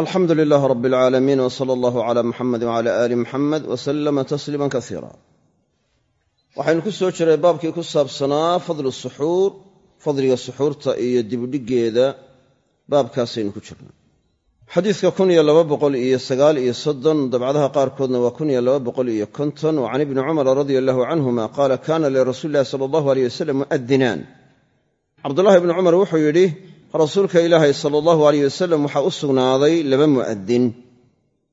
alxamdu lilaah rab alcaalamiin w sala allahu cala muxamedi wcala aali muxamed tasliiman kasiira waxaynu ku soo jiray baabkii ku saabsanaa fadlu suxuur fadliga suxuurta iyo dibudhiggeeda baabkaasaynu ku jirnay. Xadiidka kun iyo laba boqol iyo sagaal iyo soddon dabcadaha qaarkoodna waa kun iyo laba boqol iyo konton wa can ibni cumara radia allahu canhuma qaala kaana lirasuuli sala allahu aleyh wasalam mu'adinaan cabdullahi ibni cumar wuxuu yidhi rasuulka ilaahay sala allahu aleyh wasalam waxaa u sugnaaday laba mu'adin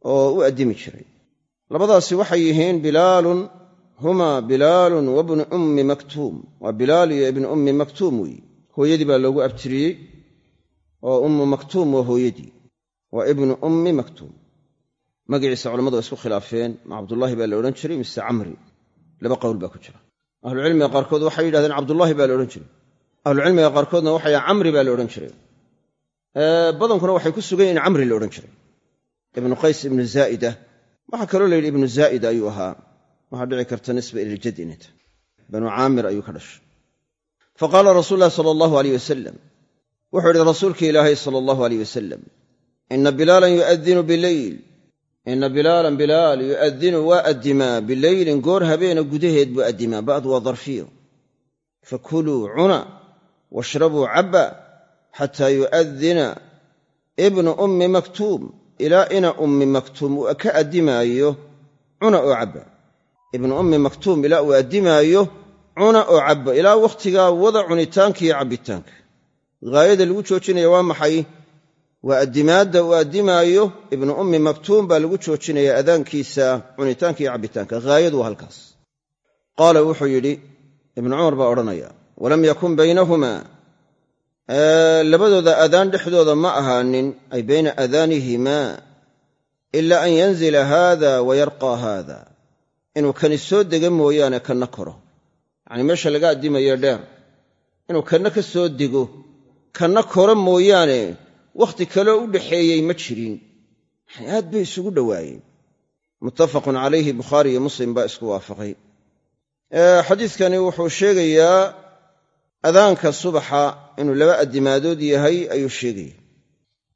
oo u addimi jiray. Labadaasi waxay yihiin bilaalun huma bilaalun wabnu ummi maktuum. Waa bilaal iyo ibnu ummi maktuum weeye hooyadii baa loogu abtiriyey oo ummu maktuum waa hooyadii. Waa ibnu ummi maktuum. Magaciisa culamadu waa isku khilaafeen. Ma cabdullaahi baa la odhan jiray mise camri. Laba qowl baa ku jira. Ahlucilmiga qaarkood waxay yidhahdeen cabdullaahi baa la odhan jiray ahlucilmiga qaarkoodna waxay camri baa la odhan jiray. Badankuna waxay ku sugan in camri la odhan jiray. Ibnu qays ibnu zaa'ida. Waxaa kaloo la yidhi ibnu zaa'ida ayuu ahaa. Waxaa dhici karta nisba ilaljad tahay banu caamir ayuu ka dhashay. Faqaala rasuulu ulahi sala allahu aleyh wasalam wuxuu idhi rasuulka ilaahay sala allahu aleyh wasalam ina bilaalan yu'adinu bileyl ina bilaalan bilaal yu'adinu waa addimaa bileylin goor habeena gudaheed buu addimaa ba'd waa darfiyo. Fakuluu cuna washrabuu cabba xataa yu'adina ibnu ummi maktuum ilaa ina ummi maktuum uu ka addimaayo cuna oo cabba. Ibnu ummi maktuum ilaa uu addimaayo cuna oo cabba ilaa wakhtigaa wada cunitaanka iyo cabbitaanka. Ghaayada lagu joojinaya waa maxay? Waa addimaadda uu addimaayo ibnu ummi maktuum baa lagu joojinaya adaankiisa cunitaanka iyo cabbitaanka. Haayadu waa halkaas. Qaala wuxuu yidhi ibnu cumar baa odhanaya walam yakun baynahumaa labadooda adaan dhexdooda ma ahaanin ay bayna adaanihimaa ila an yanzila haada wa yarqaa haada inuu kani soo dega mooyaane kanna koro. Yacanii meesha laga addimayo dheer inuu kanna ka soo dego kanna koro mooyaane wakhti kaleo u dhaxeeyey ma jirin. Yani aad bay isugu dhowaayeen muttafaqun calayhi bukhaari iyo muslim baa isku waafaqay. Xadiidkani wuxuu sheegayaa adaanka subaxa inuu laba addimaadood yahay ayuu sheegaya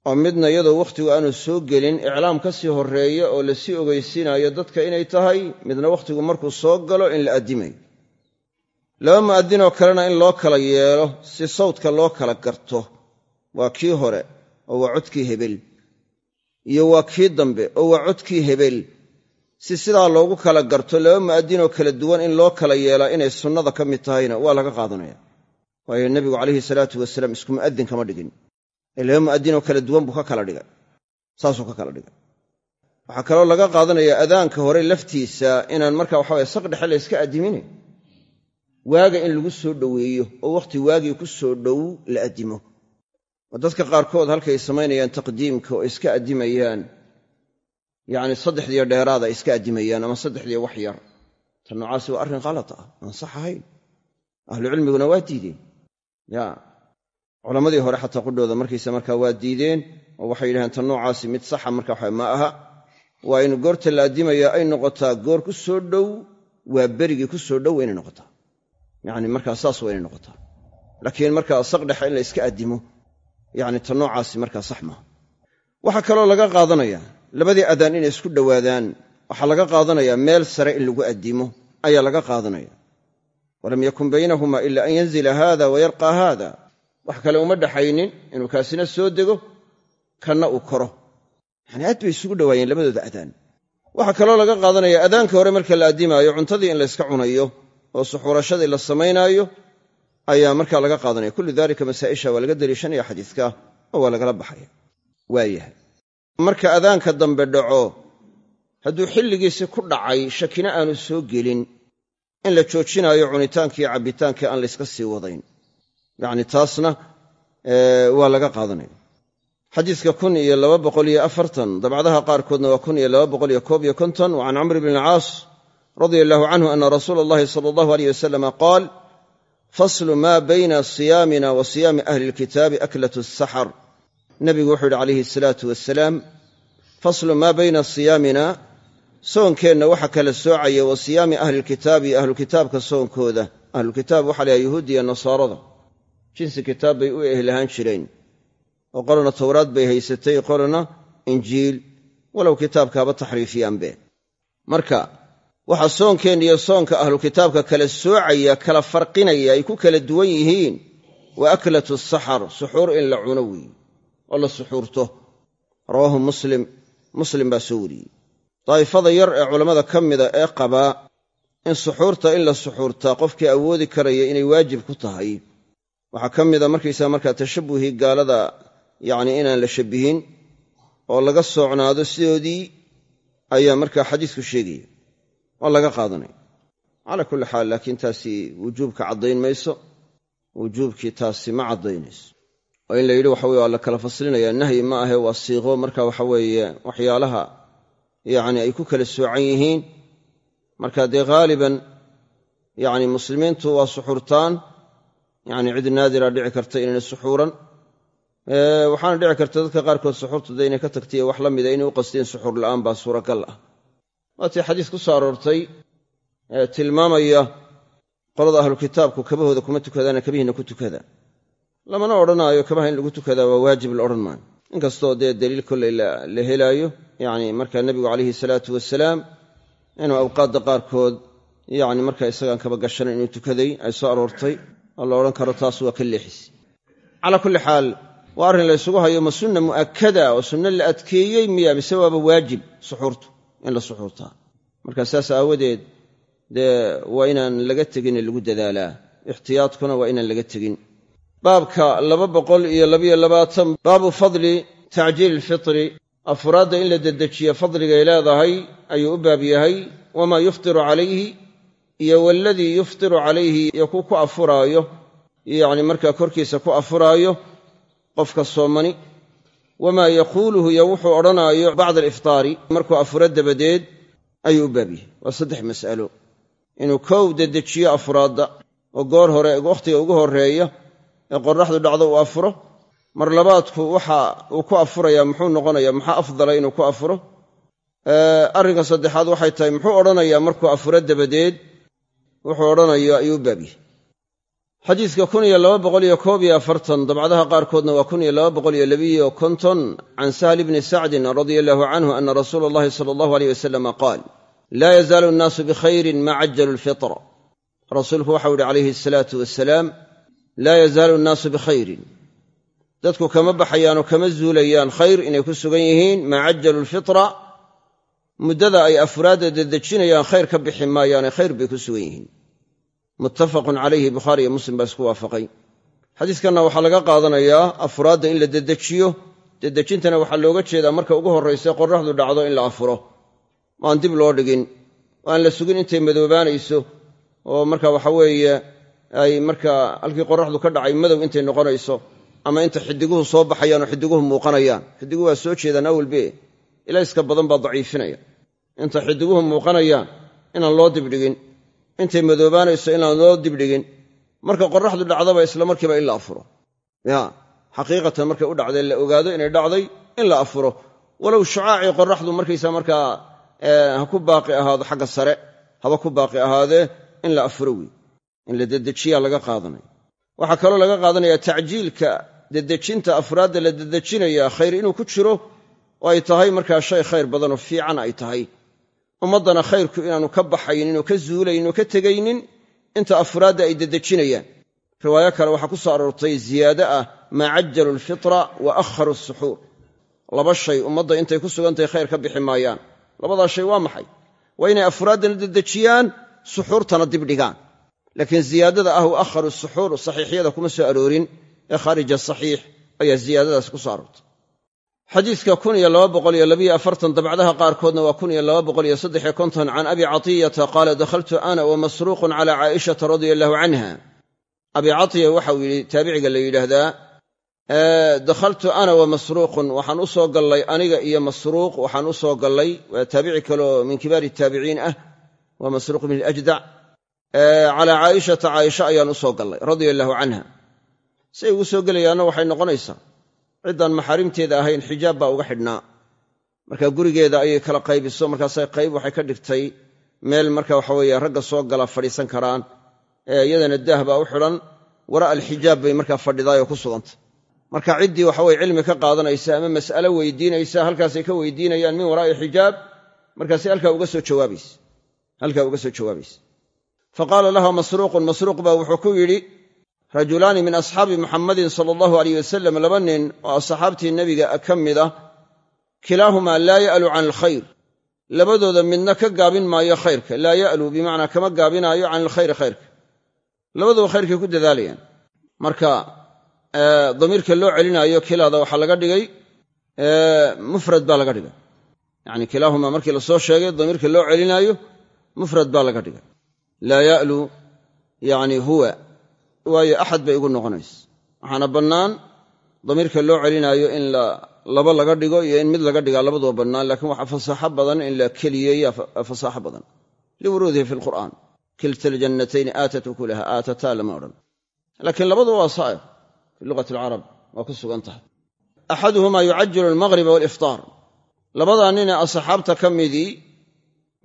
oo midna iyadoo wakhtigu aanu soo gelin iclaam ka sii horreeya oo la sii ogeysiinayo dadka inay tahay midna wakhtigu markuu soo galo in la addimayo laba mu'adinoo kalena in loo kala yeelo si sawdka loo kala garto waa kii hore oo waa codkii hebel. Iyo waa kii dambe oo waa codkii hebel. Si sidaa loogu kala garto laba mu'adinoo kala duwan in loo kala yeelaa inay sunnada ka mid tahayna waa laga qaadanaya waayo nebigu calayhi salaatu wasalaam isku mu'adin kama dhigin. Ee laba mu'adinoo kala duwan buu ka kala dhigay saasuu ka kala dhigay waxaa kaloo laga qaadanaya adaanka hore laftiisa inaan marka waxaweye saqdhexe la yska addimine. Waaga in lagu soo dhoweeyo oo wakhti waagii ku soo dhow la addimo. Oo dadka qaarkood halkay samaynayaan taqdiimka oo iska addimayaan. Yacni saddexdiyo dheeraada iska addimayaan ama saddexdiyo wax yar. Ta noocaasi waa arrin khalat ah aan sax ahayn. Ahlucilmiguna waa diideen ya. Culammadii hore xataa qudhooda markiisa markaa waa diideen oo waxay yidhahdeen ta noocaasi mid saxa marka waxa ma aha. Waa in goorta la addimaya ay noqotaa goor ku soo dhow waa berigii ku soo dhow inay noqotaa. Yacni markaa saas waa inay noqotaa. Laakiin markaa saqdhexa in la iska addimo yacni ta noocaasi markaa sax maaha waxaa kaloo laga qaadanaya labadii adaan inay isku dhowaadaan waxaa laga qaadanayaa meel sare in lagu addimo ayaa laga qaadanaya walam yakun baynahuma ila an yanzila haada wa yarqaa haada wax kale uma dhaxaynin inuu kaasina soo dego kanna uu koro. Yani aad bay isugu dhowaayeen labadooda adaan. Waxaa kaloo laga qaadanaya adaanka hore marka la addimaayo cuntadii in layska cunayo oo suxuurashadii la samaynaayo ayaa markaa laga qaadanaya. Kullu dalika masaa'isha waa laga daliishanaya xadiiska oo waa lagala baxaya. Waayahay marka adaanka dambe dhaco hadduu xilligiisi ku dhacay shakina aanu soo gelin in la joojinaayo cunitaankaiyo cabbitaankii aan layska sii wadayn. Yacni taasna waa laga qaadanaya. Xadiiska kun iyo laba boqol iyo afartan dabcadaha qaarkoodna waa kun iyo laba boqol iyo koob iyo konton wa camr bn alcaas radia allahu canhu ana rasuula allahi sala allahu aleyh wasalama qaal faslu maa bayna siyaamina wa siyaami ahli lkitaabi aklat asaxar nabigu wuxuu yidhi calayhi asalaatu wasalaam faslu maa bayna siyaamina soonkeenna waxa kala soocaya wa siyaami ahlilkitaabi iyo ahlukitaabka soonkooda. Ahlulkitaab waxa layahay yuhuudda iyo nasaarada. Jinsi kitaab bay u ehlahaan jireen. Oo qolana towraad bay haysatay qolana injiil. Walow kitaabka haba taxriifiyaanbe marka waxaa soonkeenna iyo soonka ahlu kitaabka kala soocaya kala farqinaya ay ku kala duwan yihiin wa aklatu saxar suxuur in la cuno weeye oo la suxuurto. Rawaahu muslim. Muslim baa soo wariyey daa'ifada yar ee culammada ka mida ee qabaa in suxuurta in la suxuurtaa qofkii awoodi karaya inay waajib ku tahay. Waxaa ka mida markaysaa markaa tashabbuhii gaalada yacni inaan la shabbihin oo laga soocnaado sidoodii ayaa markaa xadiisku sheegaya waa laga qaadanaya calaa kulli xaal laakiin taasi wujuubka caddayn mayso wujuubkii taasi ma caddaynayso. Oo in la yidhi waxa weye waa la kala faslinaya nahyi ma ahe waa siiqo marka waxa weeye waxyaalaha yacni ay ku kala soocan yihiin. Marka dee haaliban yacni muslimiintu waa suxuurtaan. Yacni cid naadira dhici karta inayna suxuuran. Waxaana dhici karta dadka qaarkood suxuurta de inay ka tagtaiyo wax la mida inay u qasteen suxuur la'aan baa suuragal ah. Waatii xadiis ku soo aroortay tilmaamaya qolada ahlu kitaabku kabahooda kuma tukadaana kabihiina ku tukada lamana odhanaayo kabaha in lagu tukadaa waa waajib la odhan maayo inkastoo dee daliil kolley la helaayo yacni markaa nebigu calayhi salaatu wasalaam inuu awqaadda qaarkood yacni markaa isagaan kaba gashanan inuu tukaday ay soo aroortay oo la odhan karo taas waa ka leexis. Calaa kulli xaal waa arrin la ysugu hayo ma sunna mu'akkada oo sunno la adkeeyey miya mise waaba waajib suxuurtu in la suxuurtaa. Marka saas aawadeed dee waa inaan laga tegin lagu dadaalaa. Ixtiyaadkuna waa inaan laga tegin baabka laba boqol iyo labayo labaatan. Baabu fadli tacjiili ilfitri afuraadda in la dedejiyo fadligay leedahay ayuu u baab yahay. Wamaa yuftiru calayhi iyo waladii yuftiru calayhi iyo ku ku afuraayo. Yacni markaa korkiisa ku afuraayo qofka soomani. Wamaa yaquuluhu iyo wuxuu odhanaayo bacda aliftaari. Markuu afuro dabadeed ayuu u baab yahay. Waa saddex mas'alo. Inuu kow dedejiyo afuraadda oo goor hore wakhtiga ugu horreeya ee qorraxdu dhacdo uu afuro. Mar labaadku waxa uu ku afurayaa muxuu noqonayaa maxaa afdala inuu ku afuro? Arrinka saddexaad waxay tahay muxuu odhanayaa markuu afuro dabadeed wuxuu odhanayo ayuu u baabyahay xadiidka dabcadaha qaarkoodna waa can sahli bni sacdin radia allahu canhu ana rasuula allahi sala allahu aleyh wasalama qaal laa yazaalu nnaasu bikhayrin maa cajalu lfitra. Rasuulku waxau ihi calayhi asalaatu wasalaam laa yazaalu nnaasu bikhayrin. Dadku kama baxayaanoo kama zuulayaan khayr inay ku sugan yihiin maa cajalu lfitra muddada ay afraadda dedejinayaan khayr ka bixi maayaane khayr bay ku sugan yihiin. Muttafaqun calayhi bukhaari iyo muslim baa isku waafaqay. Xadiiskanna waxaa laga qaadanayaa afraadda in la dedejiyo. Dedejintana waxaa looga jeedaa marka ugu horraysa qorraxdu dhacdo in la afuro. Aan dib loo dhigin oo aan la sugin intay madoobaanayso oo marka waxa weeye ay markaa halkii qorraxdu ka dhacay madow intay noqonayso ama inta xidiguhu soo baxayaan oo xidiguhu muuqanayaan. Xidiguhu waa soo jeedaan awalbe ilayska badan baa daciifinaya. Inta xidiguhu muuqanayaan inaan loo dibdhigin. Intay madoobaanayso inaan loo dibdhigin. Marka qorraxdu dhacdaba isla markiiba in la afuro. Ya xaqiiqatan markay u dhacdee la ogaado inay dhacday in la afuro. Walow shucaacii qorraxdu markaysa markaa ha ku baaqi ahaado xagga sare haba ku baaqi ahaadee in la afuro wey in la dedejiyaa laga qaadanaya waxaa kaloo laga qaadanaya tacjiilka dedejinta afraadda la dedejinaya khayr inuu ku jiro oo ay tahay markaa shay khayr badanoo fiican ay tahay. Ummaddana khayrku inaanu ka baxaynin oo ka zuulaynin oo ka tegaynin inta afraadda ay dedejinayaan. Riwaayo kale waxaa ku soo aroortay ziyaade ah maa cajalu alfitra wa akharu asuxuur laba shay ummadda intay ku sugantahay khayr ka bixi maayaan. Labadaa shay waa maxay? Waa inay afraaddana dedejiyaan suxuurtana dibdhigaan laakiin ziyaadada ah wa akharu suxuur saxiixyada kuma soo aroorin ee khaarija saxiix ayaa ziyaadadaas ku soo aroortay xadiidka dabcdaha qaarkoodna waa can abi catiyata qaala dakhaltu ana wa masruuqun cala caaishata radia allahu canha. Abi catiya waxau yidhi taabiciga la yidhaahdaa dakhaltu ana wa masruuqun waxaan u soo gallay aniga iyo masruuq waxaan u soo gallay waa taabici kaleoo min kibaari taabiciin ah waa masruuq bn ljdac calaa caaishata caaisha ayaan u soo gallay radia allahu canha. Say ugu soo gelayaanna waxay noqonaysaa ciddaan maxaarimteeda ahayn xijaab baa uga xidhnaa. Marka gurigeeda ayay kala qaybiso markaasay qayb waxay ka dhigtay meel marka waxa weeye ragga soo gala fadhiisan karaan iyadana daah baa u xidhan wara alxijaab bay markaa fadhidaayoo ku sugantay. Marka ciddii waxaweye cilmi ka qaadanaysa ama mas'alo weydiinaysa halkaasay ka weydiinayaan min waraa'i xijaab markaasi halkaa uga soo jawaabaysa halkaa uga soo jawaabaysa fa qaala laha masruuqun masruuq baa wuxuu ku yidhi rajulaani min asxaabi muxammadin sala allahu aleyh wasalam laba nin oo asxaabtii nebiga ka mid ah kilaahumaa laa ya'lu can alkhayr labadooda midna ka gaabin maayo khayrka laa ya'lu bimacnaa kama gaabinaayo can alkhayri khayrka labaduba khayrkay ku dadaalayaan marka damiirka loo celinaayo kilaada waxaa laga dhigay mufrad baa laga dhigay yacni kilaahumaa markii la soo sheegay damiirka loo celinaayo mufrad baa laga dhigay laa ya'lu yacni huwa waayo axad bay igu noqonaysa. Waxaana bannaan damiirka loo celinaayo in laba laga dhigo iyo in mid laga dhigaa labaduba bannaan laakiin waxaa fasaaxo badan in la keliyeeya fasaaxo badan. Liwuruudihi fi lqur'aan kilta aljannatayni aatat ukulaha aatataa lama odhan. Laakiin labaduba waa saa'ir fi luqati alcarab waa ku sugan tahay. Axaduhumaa yucajilu almaqriba waaliftaar labadaa ninee asxaabta ka midii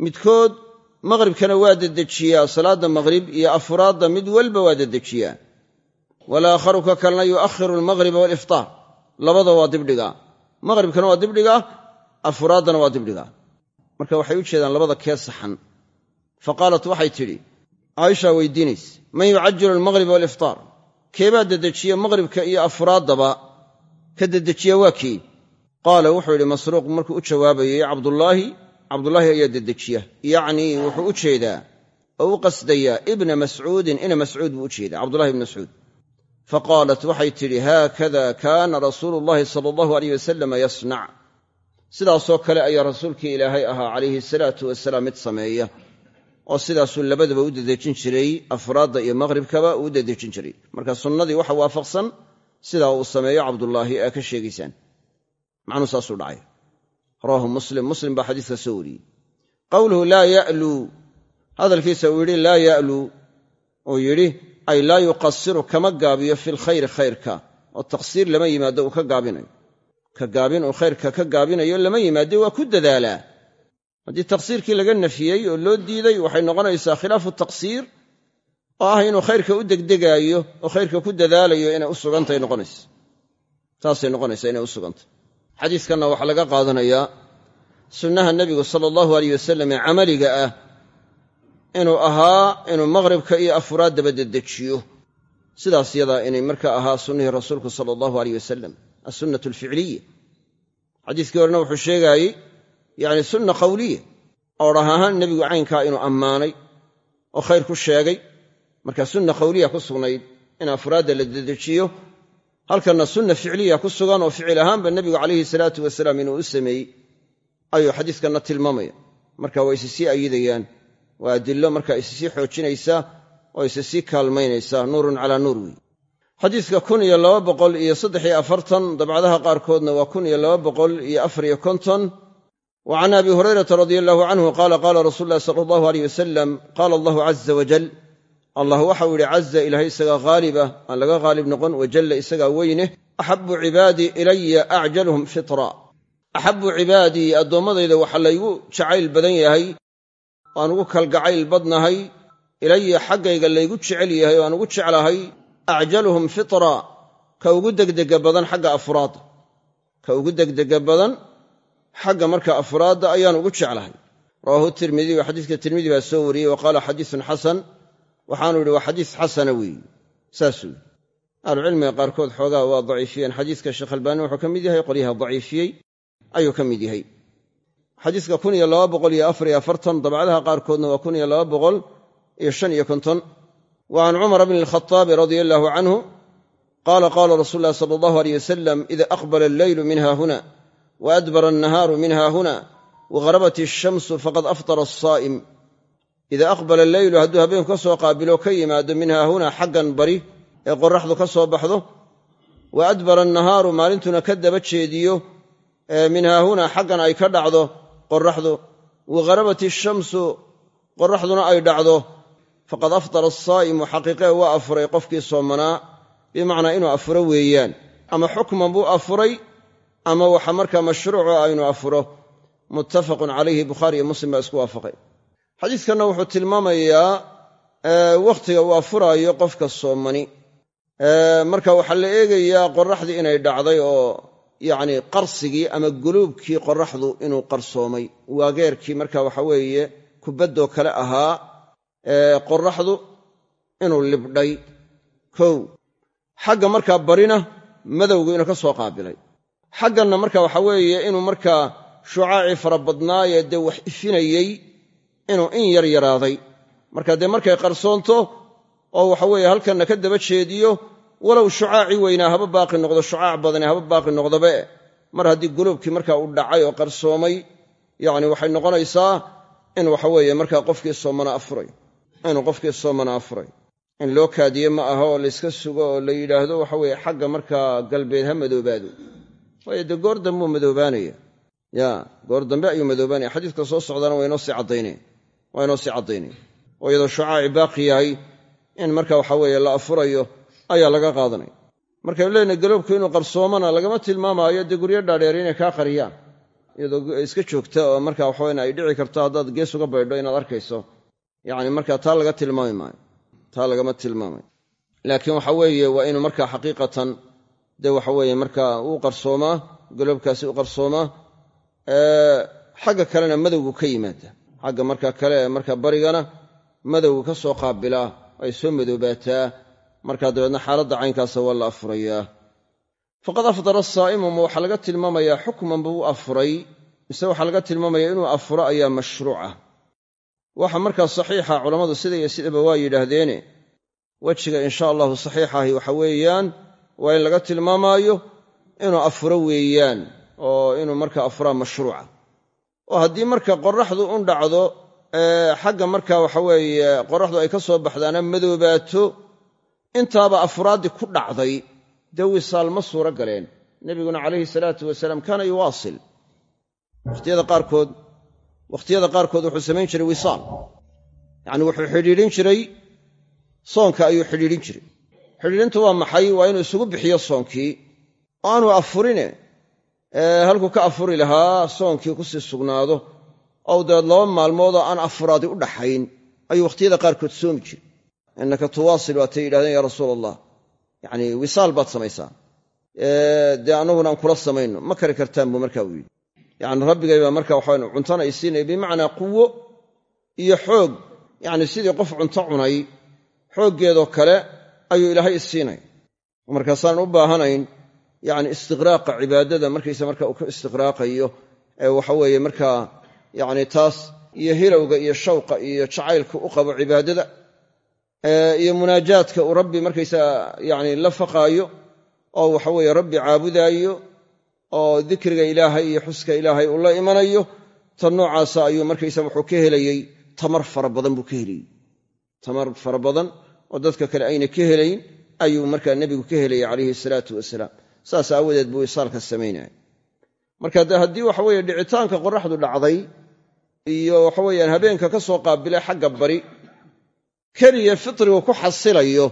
midkood maqhribkana waa dedejiyaa salaadda maqhrib iyo afuraadda mid walba waa dedejiyaa. Walaakharu ka kalena yu'akhiru almaqhriba waaliftaar labada waa dibdhigaa maqhribkana waa dibdhigaa afuraaddana waa dibdhigaa marka waxay u jeedaan labada kee saxan. Fa qaalat waxay tidhi caaishaa weydiinayse man yucajilu almaqhriba waaliftaar keebaa dedejiya maqhribka iyo afuraaddaba ka dedejiya waa kii? Qaala wuxuu yidhi masruuq markuu u jawaabayey cabdullaahi cabdullaahi ayaa dedejiya. Yacnii wuxuu u jeedaa oo u qasdayaa ibna mascuudin ina mascuud buu u jeedaa cabdullahi ibn mascuud. Fa qaalat waxay tidhi haakada kaana rasuulu llahi sala allahu aleyh wasalama yasnac. Sidaasoo kale ayaa rasuulkii ilaahay ahaa calayhi salaatu wasalaam mid sameeya oo sidaasuu labadaba u dedejin jiray afraadda iyo maqhribkaba uu dedejin jiray. Marka sunnadii waxa waafaqsan sidaa uu sameeyo cabdullaahi aa ka sheegaysaan macnuu saasuu dhacay rawaahu muslim. Muslim baa xadiiska soo wariyey. Qowluhu laa ya'luu hadalkiisa uu yidhi laa ya'luu uu yidhi ay laa yuqasiru kama gaabiyo fi lkhayri khayrka oo taqsiir lama yimaado uu ka gaabinayo. Ka gaabin uu khayrka ka gaabinayo lama yimaade waa ku dadaalaa haddii taqsiirkii laga nafiyey oo loo diiday waxay noqonaysaa khilaafu taqsiir oo ah inuu khayrka u degdegaayo oo khayrka ku dadaalayo inay u sugantahay noqonaysa. Taasay noqonaysaa inay u sugantay xadiiskanna waxaa laga qaadanayaa sunnaha nebigu sala allahu aleyh wasalam ee camaliga ah inuu ahaa inuu maqhribka iyo afuraaddaba dedejiyo. Sidaas yadaa inay marka ahaa sunnihii rasuulku sala allahu aleyh wasalam assunnatu alficliya xadiiskii horena wuxuu sheegaayey yacni sunna qawliya oo dhah ahaan nebigu caynkaa inuu ammaanay oo khayr ku sheegay. Marka sunna qawliya ku sugnayd in afraadda la dedejiyo halkanna sunna ficliya ku sugan oo ficil ahaanba nebigu calayhi salaatu wasalaam inuu u sameeyey ayuu xadiiskanna tilmaamaya. Marka waa isi sii ayidayaan waa adillo marka isi sii xoojinaysa oo isi sii kaalmaynaysa nuurun calaa nuur wey xadiiska kun iyo laba boqol iyo saddex iyo afartan dabcadaha qaarkoodna waa kun iyo laba boqol iyo afar iyo konton. Wa can abi hurayrata radia allahu canhu qaala qaala rasuulu llahi sala allahu aleyh wasalam qaala allahu caza wajal allah waxau yidhi caza ilaahay isagaa haalibah aan laga haalib noqon wajalla isagaa weyne axabu cibaadii ilaya acjaluhum fitra. Axabu cibaadii addoommadayda waxaa laygu jacayl badan yahay aan ugu kalgacayl badnahay ilaya xaggayga laygu jecel yahay oo aan ugu jeclahay acjaluhum fitra ka ugu degdega badan xagga afraadda ka ugu degdega badan xagga marka afraadda ayaan ugu jeclahay. Rawaahu tirmidiy xadiiska tirmidi baa soo wariyey wa qaala xadiisun xasan waxaanu yidhi waa xadiis xasana weeye saasuu yidhi ahlucilmiga qaarkood xoogaa waa daciifiyeen. Xadiiska sheekh albaani wuxuu ka mid yahay qolyaha daciifiyey ayuu ka mid yahay. Xadiiska dabcadaha qaarkoodna waa wa can cumara bni alkhaaabi radia allaahu canhu qaala qaala rasuulu llahi sala allahu aleyh wasalam ida aqbala alleylu min haahuna wa adbara annahaaru min haahuna waharabat ishamsu faqad aftara asaa'im ida aqbala alleylu hadduu habeenku ka soo qaabilo ka yimaado min haahuna xaggan bari ee qoraxdu ka soo baxdo. Wa adbara annahaaru maalintuna ka daba jeediyo min haahuna xaggan ay ka dhacdo qoraxdu wagharabat ishamsu qoraxduna ay dhacdo. Faqad aftara asaa'imu xaqiiqee waa afuray qofkii soomanaa bimacnaa inuu afuro weeyaan. Ama xukman buu afuray ama waxa markaa mashruuco ah inuu afuro. Muttafaqun calayhi bukhaari iyo muslim baa isku waafaqay xadiidkanna wuxuu tilmaamayaa wakhtiga uu afuraayo qofka soomani marka waxaa la eegayaa qoraxdii inay dhacday oo yacni qarsigii ama guluubkii qoraxdu inuu qarsoomay. Waageerkii marka waxa weeye kubaddoo kale ahaa qoraxdu inuu libdhay. Kow xagga markaa barina madowgu inuu ka soo qaabilay. Xagganna marka waxa weeye inuu markaa shucaacii fara badnaayee dee wax ifinayey inuu in yar yaraaday. Marka dee markay qarsoonto oo waxa weeye halkanna ka daba jeediyo walow shucaacii weynaa haba baaqi noqdo shucaac badani haba baaqi noqdobe. Mar haddii guluubkii markaa uu dhacay oo qarsoomay yacni waxay noqonaysaa in waxa weeye markaa qofkii soomana afuray inuu qofkii soomana afuray. In loo kaadiye ma aha oo layska sugo oo la yidhaahdo waxa weeye xagga markaa galbeed ha madoobaado. Waayo dee goor dambuu madoobaanaya. Ya goor dambe ayuu madoobaanaya. Xadiiska soo socdana waa inoo sii caddaynaya waa inoo sii caddaynaya oo iyadoo shucaaci baaqi yahay in marka waxa weeye la afurayo ayaa laga qaadanaya markaynu leenahay galoobku inuu qarsoomana lagama tilmaamaayo dee guryo dhaadheer inay kaa qariyaan. Iyadoo iska joogta oo marka waxaweyn ay dhici karto haddaad gees uga baydho inaad arkayso. Yacni marka taa laga tilmaami maayo. Taa lagama tilmaamayo laakiin waxa weeye waa inuu marka xaqiiqatan dee waxa weeye marka uu qarsoomaa galoobkaasi u qarsoomaa xagga kalena madowgu ka yimaada xagga marka kale ee marka barigana madowgu ka soo qaabilaa ay soo madoobaataa. Markaa dabeedna xaaladda caynkaasa waa la afurayaa. Faqad afdara asaa'imu ma waxaa laga tilmaamayaa xukman buu afuray mise waxaa laga tilmaamaya inuu afuro ayaa mashruuca. Waxa markaa saxiixa culammadu sida iyo sidaba waa yidhaahdeene wejiga insha allahu saxiixahi waxa weeyaan waa in laga tilmaamaayo inuu afuro weeyaan oo inuu marka afuraa mashruuca oo haddii marka qoraxdu un dhacdo xagga marka waxa weeye qoraxdu ay ka soo baxdaana madoobaato intaaba afuraaddii ku dhacday. Dee wisaal ma suuro galeen. Nebiguna calayhi salaatu wasalaam kaana yuwaasil. Wakhtiyada qaarkood wakhtiyada qaarkood wuxuu samayn jiray wisaal. Yacni wuxuu xidhiidhin jiray soonka ayuu xidhiidhin jiray. Xidhiidhintu waa maxay? Waa inuu isugu bixiyo soonkii. Oo aanu afurine halkuu ka afuri lahaa soonkii ku sii sugnaado. Oo dabeed laba maalmoodoo aan afuraadi u dhaxayn. Ayuu wakhtiyada qaarkood soomi jiray. Innaka tuwaasil waatay yidhahdeen yaa rasuula allah yacni wisaal baad samaysaa. Dee annaguna aan kula samayno. Ma kari kartaan buu markaa uu yidhi. Yacni rabbigay baa marka waxaan cuntana ay siinaya bimacnaa quwo iyo xoog. Yacni sidii qof cunto cunay xooggeedoo kale ayuu ilaahay isiinaya markaasaan u baahanayn yacni istiqraaqa cibaadada markaysa marka uu ka istiqraaqayo ee waxa weeye markaa yacni taas iyo hilowga iyo shawqa iyo jacaylka u qabo cibaadada iyo munaajaadka uu rabbi markaysaa yacni la faqaayo oo waxa weeye rabbi caabudaayo oo dikriga ilaahay iyo xuska ilaahay uu la imanayo tan noocaasa ayuu markaysa wuxuu ka helayey tamar fara badan buu ka helayey. Tamar fara badan oo dadka kale ayna ka helayn ayuu markaa nebigu ka helayay calayhi salaatu wasalaam saas aawadeed buu isaalka samaynaya marka de haddii waxa dhicitaanka qoraxdu dhacday iyo waxa weeyaan habeenka ka soo qaabilay xagga bari keliya fitrigu ku xasilayo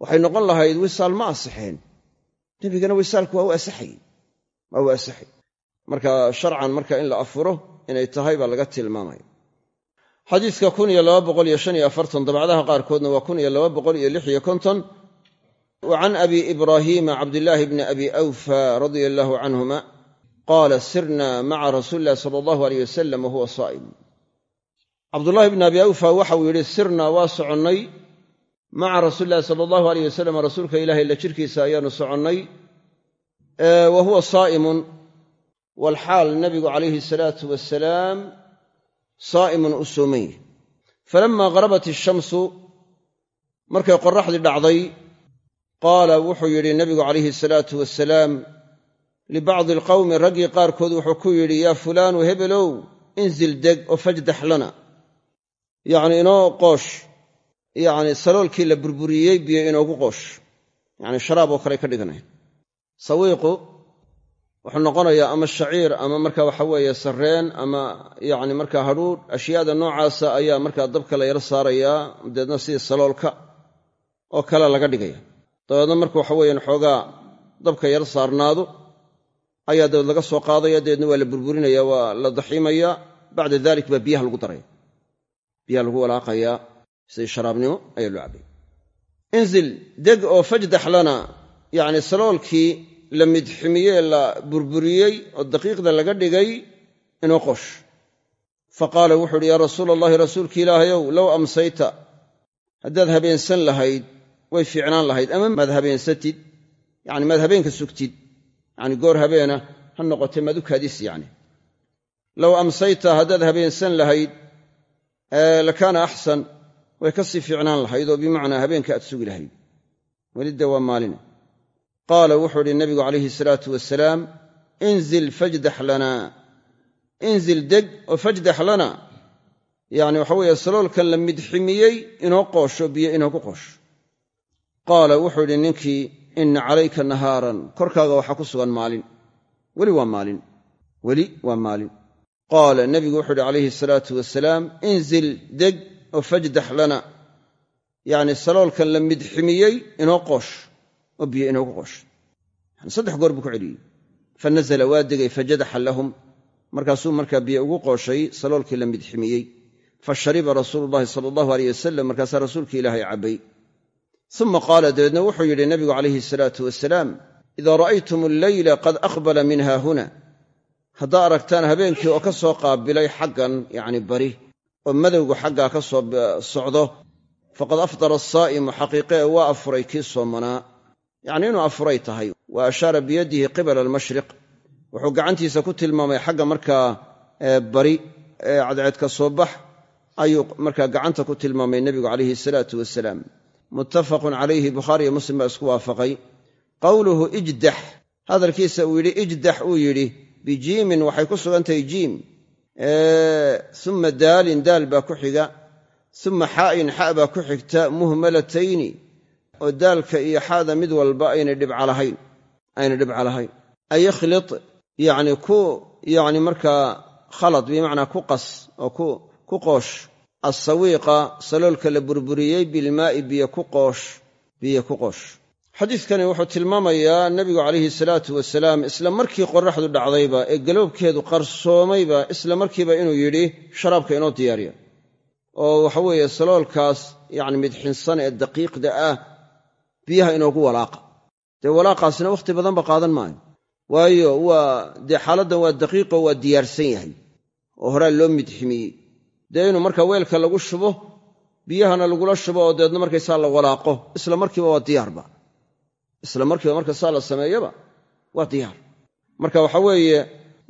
waxay noqon lahayd wisaal ma asixeen. Nebigana wisaalku waa u asaxay waa u asaxay marka sharcan marka in la afuro inay tahay baa laga tilmaamaya. Xadiidka dabcdaha qaarkoodna waa wa can abi ibraahiima cabdillaahi bni abi awfa radia allaahu canhuma qaala sirna maca rasuuli illahi sala allahu aleyh wasalam wahuwa saa'im cabdullaahi bni abi awfa waxau yidhi sirna waa soconnay maca rasuuli illahi sala allahu aleyh wasalam rasuulka ilahay la jirkiisa ayaanu soconnay wa huwa saa'imun walxaal nabigu calayhi salaatu wasalaam saa'imun u sooman yahy falammaa qarabat ishamsu markay qoraxdii dhacday qaala wuxuu yidhi nabigu calayhi salaatu wasalaam libacdi alqawmi raggii qaarkood wuxuu ku yidhi yaa fulaanu hebelow inzil deg oo fajdax lana. Yacni inoo qoosh yacni saloolkii la burburiyey biyo inoogu qoosh. Yacni sharaab oo kale ka dhiganayn. Sawiiqu wuxuu noqonayaa ama shaciir ama marka waxa weeye sarreen ama yacni markaa hadhuudh ashyaada noocaasa ayaa markaa dabka la yaro saarayaa dabeedna sidii saloolka oo kale laga dhigaya dabeedna marka waxa weeyaan xoogaa dabka yaro saarnaado ayaa dabeed laga soo qaadaya dabeedna waa la burburinaya waa la daxiimaya bacda dalik baa biyaha lagu daraya. Biyaha lagu walaaqayaa sidii sharaabnimo ayaa loo cabaya inzil deg oo fajdax lana yacni saloolkii la midximiyey la burburiyey oo daqiiqda laga dhigay inoo qosh. Fa qaala wuxu uhi yaa rasuula allahi rasuulki ilaahayow low amsayta haddaad habeensan lahayd way fiicnaan lahayd. Ama maad habeensatid yani maad habeenka sugtid yani goor habeena ha u kaadis yani low amsayta haddaad habeensan lahayd lakaana axsan way ka sii fiicnaan lahayd oo bimacnaa habeenka aad sugi lahayd. Welidda waa maalina qaala wuxuu idhi nabigu calayhi salaatu wasalaam inzil fajdax lana. Inzil deg oo fajdax lana. Yacni waxa weeye saloolkan la midximiyey inoo qoosho biyo inoogu qoosho qaala wuxuu idhi ninkii inna calayka nahaaran. Korkaaga waxaa ku sugan maalin. Weli waa maalin. Weli waa maalin. Qaala nebigu wuxuu idhi calayhi salaatu wasalaam inzil deg oo fajdax lana. Yacni saloolkan la midximiyey inoo qoosh oo biyo inoogu qoosh. Yani saddex goor buu ku celiyey. Fa nazala waa degay fajadaxa lahum. Markaasuu markaa biyo ugu qooshay saloolkii la midximiyey fa shariba rasuulu llahi sala allahu aleyh wasalam markaasaa rasuulkii ilaahay cabbay uma qaala dabeedna wuxuu yidhi nabigu calayhi salaatu wasalaam idaa ra'aytum alleyla qad aqbala min haahuna haddaa aragtaan habeenkii oo ka soo qaabilay xaggan yacni bari oo madowgu xaggaa ka soo socdo faqad afdara asaa'imu xaqiiqee waa afuray kii soomanaa yacni inuu afuray tahay wa ashaara biyadihi qibala almashriq. Wuxuu gacantiisa ku tilmaamay xagga markaa bari ee cadceedka soo bax ayuu markaa gacanta ku tilmaamay nebigu calayhi salaatu wasalaam muttafaqun calayhi bukhaariyo muslim baa isku waafaqay. Qowluhu ijdax. Hadalkiisa uu yidhi ijdax uu yidhi bijiimin waxay ku sugan tahay jiim uma daalin daal baa ku xiga. Uma xaa'in xa baa ku xigta muhmalatayni. Oo daalka iyo xaada mid walba aynay dhibca lahayn ayna dhibca lahayn. Ay ikhlit yacni ku yacni markaa khalad bimacnaa ku oo ku qoosh assawiiqa saloolka la burburiyey bilmaa'i biyo ku qoosh biyo ku qoosh. Xadiidkani wuxuu tilmaamayaa nebigu calayhi salaatu wasalaam isla markii qoraxdu dhacdayba ee galoobkeedu qarsoomayba isla markiiba inuu yidhi sharaabka inoo diyaariya oo waxa weeye saloolkaas yacni midxinsan ee daqiiqda ah biyaha inoogu walaaqa. Dee walaaqaasina wakhti badanba qaadan maayo. Waayo waa dee xaaladdan waa daqiiqo waa diyaarsan yahay. Oo horaa loo midximiyey dee inuu marka weelka lagu shubo biyahana lagula shubo oo deedna markaysaa la walaaqo isla markiiba waa diyaarba. Isla markiiba marka saa la sameeyaba waa diyaar. Marka waxa weeye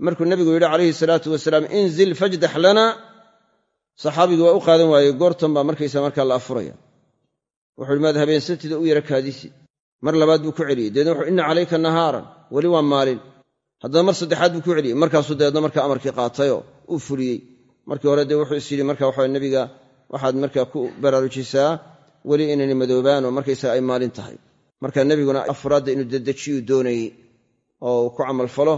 markuu nebigu yidhi calayhi salaatu wasalaam inzil fajdax lana saxaabigii waa u qaadan waayey goortan baa markaysa markaa la afuraya. Wuxu uhi maad habeensatida u yara kaadisi. Mar labaad buu ku celiyey. Deedna wuxu inna calayka nahaaran weli waa maalin. Haddana mar saddexaad buu ku celiyey. Markaasuu dabeedna markaa amarkii qaatayoo uu fuliyey markii hore dee wuxuu is marka waxa nebiga waxaad markaa ku baraarujisaa weli inaynay madoobaan oo markaysaga ay maalin tahay. Marka nebiguna afraadda inuu dedejiyuu doonayey oo uu ku camalfalo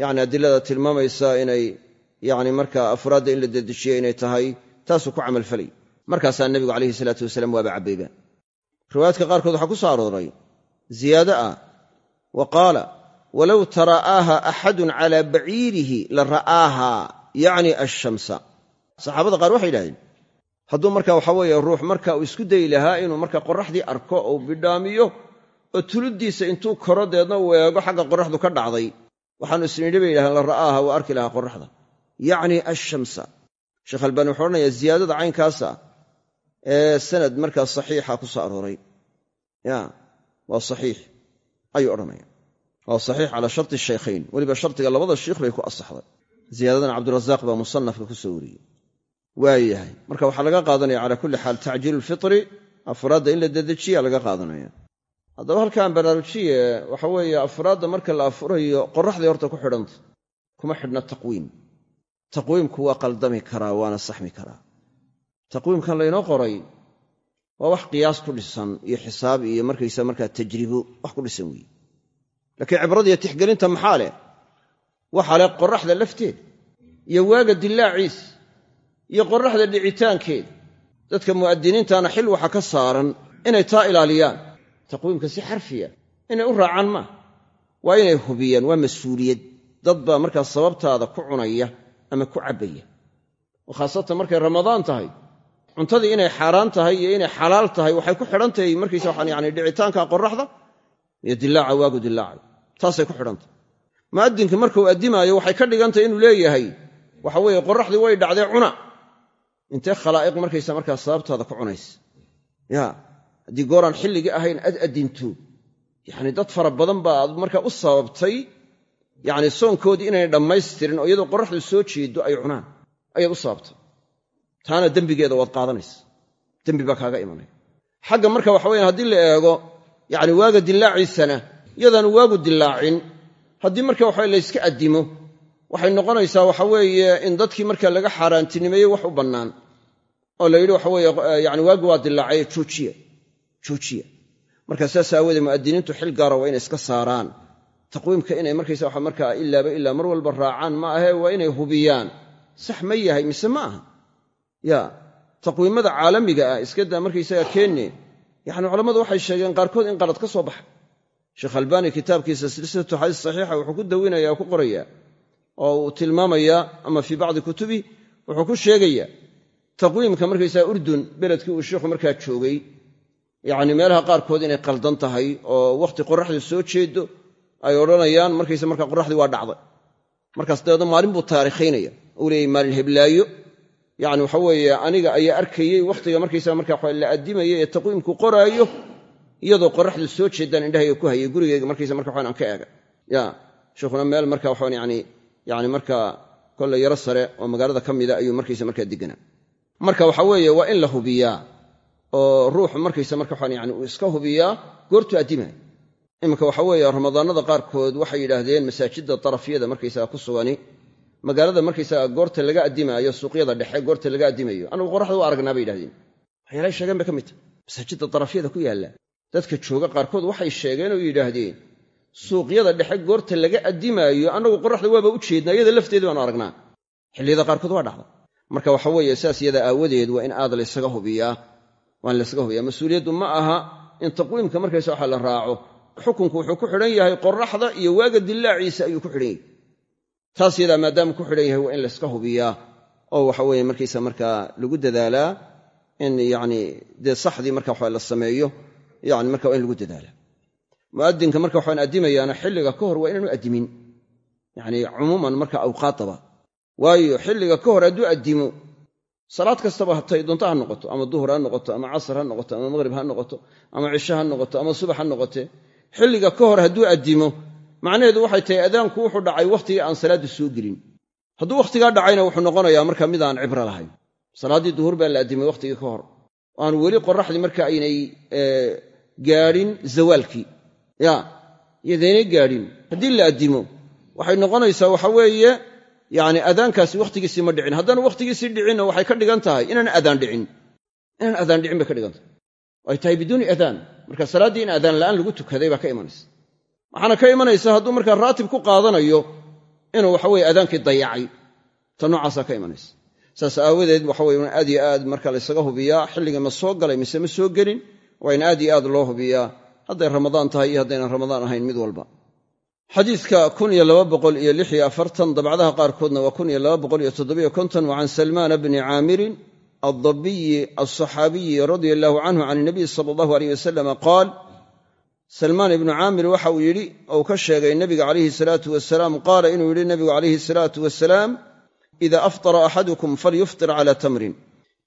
yacni adilada tilmaamaysa inay yacni marka afraadda in la dedejiyo inay tahay taasuu ku camalfalay markaasaa nebigu calayhi salaatu wasalaam waaba cabbayba riwaayaadka qaarkood waxaa ku soo arooray ziyaado ah wa qaala walow tara'aaha axadun calaa baciirihi la ra'aaha yacni ashamsa. Saxaabada qaar waxay yidhahdeen hadduu marka waxa weeye ruux marka uu isku dayi lahaa inuu marka qorraxdii arko ou bidhaamiyo oo tuluddiisa intuu koro deedna uu eego xagga qorraxdu ka dhacday. Waxaanu isnidhi bay yidhahdeen la ra'aaha waa arki lahaa qorraxda yacni ashamsa. Sheekh albaani wuxuu odhanayaa ziyaadada caynkaasa ee sanad markaa saxiixa ku soo arooray. Ya waa saxiix ayuu odhanaya waa saxiix calaa sharti shaykhayn. Weliba shardiga labada shiikh bay ku asaxday ziyaadadan cabdirasaaq baa musanafka ku soo wariyey. Waayahay marka waxaa laga qaadanaya calaa kulli xaal tacjiilu lfitri afraadda in la dedejiya laga qaadanaya. Haddaba halkaan baraarujiye waxa weeye afraadda marka la afurayo qorraxday horta ku xidhanta kuma xidhna taqwiim. Taqwiimku waa qaldami karaa waana saxmi karaa. Taqwiimkan laynoo qoray waa wax qiyaas ku dhisan iyo xisaab iyo markaysa markaa tajribo wax ku dhisan weeye. Laakiin cibradiiyo tixgelinta maxaa leh waxaa leh qorraxda lafteeda iyo waaga dillaaciis iyo qorraxda dhicitaankeeda dadka mu'adiniintana xil waxa ka saaran inay taa ilaaliyaan. Taqwiimka si xarfiya inay u raacaan maa waa inay hubiyaan waa mas'uuliyad. Dad baa markaa sababtaada ku cunaya ama ku cabbaya. Khaasatan markay ramadaan tahay cuntadii inay xaaraan tahay iyo inay xalaal tahay waxay ku xidhan tahay markaysa waxaan yani dhicitaanka qoraxda iyo dilaaca waagu dilaacay taasay ku xidhantahy mu'adinka markuu addimaayo waxay ka dhigantahy inuu leeyahay waxa weeye qoraxdii way dhacdee cuna. Intee khalaa'iq markaysa markaa sababtaada ku cunaysa ya haddii gooraan xilligii ahayn ad addinto yacni dad fara badan baa aad markaa u sababtay yacni soonkoodii inaynay dhammaystirin oo iyadoo qoraxdu soo jeedo ay cunaan ayaad u sababtay. Taana dembigeeda waad qaadanaysa dembi baa kaaga imanaya xagga marka waxa weyaan haddii la eego yacni waaga dilaaciisana yadaanu waagu dilaacin haddii marka waxa layska addimo waxay noqonaysaa waxa weeye in dadkii marka laga xaaraantinimeeyey wax u bannaan oo la yidhi waxa weeye yani waagi waa dilaacay joojiya joojiya marka saas aawoodee mu'adiniintu xil gaara waa inay iska saaraan. Taqwiimka inay markaysa waxa markaa ilaaba ilaa mar walba raacaan ma ahe waa inay hubiyaan. Sax ma yahay mise ma aha? Ya taqwiimada caalamiga ah iskadaa markaysaga keenne yani culammadu waxay sheegeen qaarkood in qalad ka soo baxa sheekh albaani kitaabkiisa silsilatu xadiis saxiixa wuxuu ku dawinaya ku qoraya oo uu tilmaamaya ama fii bacdi kutubi wuxuu ku sheegaya taqwiimka markaysaga urdun beledkii uu sheikhu markaa joogay. Yacni meelaha qaarkood inay qaldan tahay oo wakhti qoraxdu soo jeedo ay odhanayaan markaysa marka qoraxdii waa dhacday. Markaas dabeedna maalin buu taarikhaynaya uu leeyay maalin heblaayo. Yani waxa weeye aniga ayaa arkayey wakhtiga markaysa marka la addimayay ee taqwiimku qoraayo iyadoo qoraxdu soo jeedaan indhahayga ku hayay gurigeyga markaysa marka waxaan aan ka eegay ya sheikhuna meel marka waxaan yani yani marka kolle yaro sare oo magaalada ka mida ayuu markaysa markaa deganaa marka waxa weeye waa in la hubiyaa oo ruuxu markaysa marka waxaan yani uu iska hubiyaa goortuu addimaya iminka waxa weeye ramadaanada qaarkood waxay yidhaahdeen masaajidda darafyada markaysaga ku sugani magaalada markaysaga goorta laga addimaayo suuqyada dhexe goorta laga addimayo. Anugu qoraxda u aragnaa bay yidhahdeen waxyaalahay sheegeen bay ka mid tahay. Masaajidda darafyada ku yaalla dadka jooga qaarkood waxay sheegeen oo yidhaahdeen suuqyada dhexe goorta laga addimaayo annagu qoraxda waaba u jeednaa iyada lafteedii baanu aragnaa. Xilliyada qaarkood waa dhacda. Marka waxa weeye saas iyada aawadeed waa in aad laysaga hubiyaa. Waa laysaga hubiyaa. Mas'uuliyaddu ma aha in taqwiimka markaysa waxa la raaco. Xukunku wuxuu ku xidhan yahay qoraxda iyo waaga dillaaciisa ayuu ku xidhan yahay. Taas yadaa maadaama ku xidhan yahay waa in layska hubiyaa. Oo waxa weeye markaysa markaa lagu dadaalaa in yacni dee saxdii marka waxa la sameeyo yani marka waa in lagu dadaalaa mu'adinka marka waxaan addimayaana xilliga ka hor waa inaanu addimin yacni cumuuman marka awqaadaba. Waayo xilliga ka hor hadduu addimo salaad kastaba hatay doonto ha noqoto ama duhur ha noqoto ama casr ha noqoto ama maqhrib ha noqoto ama cisho ha noqoto ama subax ha noqote xilliga ka hor hadduu addimo macnaheedu waxay tahay adaanku wuxuu dhacay wakhtigii aan salaaddu soo gelin. Hadduu wakhtigaa dhacayna wuxuu noqonayaa marka mid aan cibro lahayn. Salaaddii duhur baa la addimay wakhtigii ka hor aan weli qoraxdii marka aynay gaadhin zawaalkii. Ya yadaynay gaadhin. Haddii la addimo waxay noqonaysaa waxa weeye yani adaankaasi wakhtigiisii ma dhicin. Haddaan wakhtigiisii dhicinna waxay ka dhigan tahay inaan adaan dhicin. Inaan adaan dhicin bay ka dhigan tahay. Ay tahay biduuni adaan marka salaaddii in adaan la'aan lagu tukaday baa ka imanaysa. Waxaana ka imanaysa hadduu markaa raatib ku qaadanayo inuu waxaweye adaankii dayacay. Ta noocaasaa ka imanaysa saas aawadeed waxa weye in aad yo aad marka laysaga hubiyaa xilliga ma soo galay mise ma soo gelin waa in aad yo aad loo hubiyaa. Hadday ramadaan tahay iyo haddaynan ramadaan ahayn mid walba. Xadiidka dabcdaha qaarkoodna waa wa can salmaana bni caamirin aldabiyi alsaxaabiyi radia allahu canhu can inabiy sala allahu aleyh wasalama qaal salmaan ibnu caamir waxa uu yidhi ou ka sheegay nebiga calayhi salaatu wasalaam qaala inuu yidhi nebigu calayhi salaatu wasalaam ida aftara axadukum falyuftir cala tamrin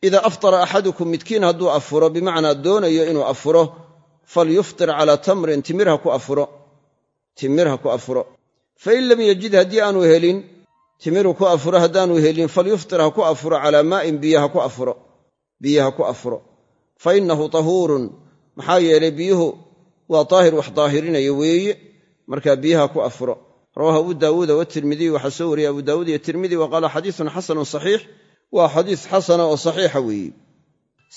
ida aftara axadukum midkiin hadduu afuro bimacnaa doonayo inuu afuro falyuftir calaa tamrin timir ha ku afuro timir ha ku afuro fain lam yajid haddii aanu helin timiru ku afuro haddaanu helin falyuftir ha ku afuro calaa maa'in biyo ha ku afuro biyo ha ku afuro fa innahu tahuurun maxaa yeelay biyuhu waa daahir wax daahirinaya weeye markaa biyaha ku afuro rawaahu abu daawuuda watirmidiy waxaa soo wariyey abu daawuud iyo tirmidi wa qaala xadiisun xasanun saxiix waa xadiis xasana oo saxiixa weeye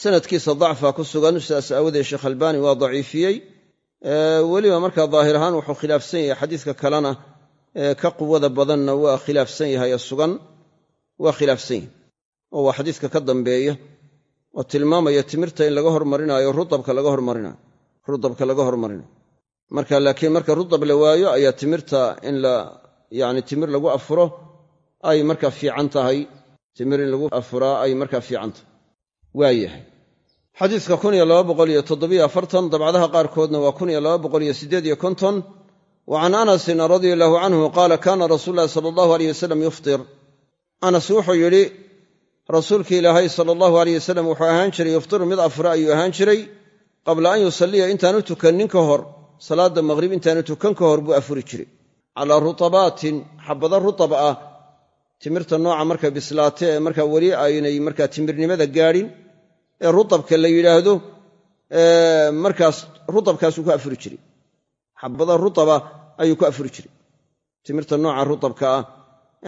sanadkiisa dacfaa ku sugan sidaas aawadeed sheekh albaani waa daciifiyey. Weliba markaa daahir ahaan wuxuu khilaafsan yahay xadiiska kalena ka quwada badanna waa khilaafsan yahay ee sugan waa khilaafsan yahay. Oo waa xadiiska ka dambeeya oo tilmaamaya timirta in laga hormarinayo rudabka laga hormarinayo marka laakiin marka rudab la waayo ayaa timirta in yani timir lagu afuro ay markaa fiican tahay. Timir in lagu afuraa ay markaa fiican tahay. Waa yahay xadiidka kun iyo laba boqol iyo toddobiyo afartan dabcadaha qaarkoodna waa wa can anasin radia allahu canhu qaala kaana rasuulu llahi sala allahu aleyh wasalam yuftir. Anas wuxuu yidhi rasuulki ilaahay sala allahu aleyh wasalam wuxuu ahaan jiray yuftiru mid afra ayuu ahaan jiray qabla an yusalliya intaanu tukannin ka hor salaadda maqhrib intaanu tukan ka hor buu afuri jiray. Calaa rutabaatin xabado rutab ah timirta nooca markay bislaate ee markaa weli aynay markaa timirnimada gaadhin ee rutabka la yidhaahdo markaas rutabkaasuu ku afuri jiray. Xabada rutaba ayuu ku afuri jiray. Timirta nooca rutabka ah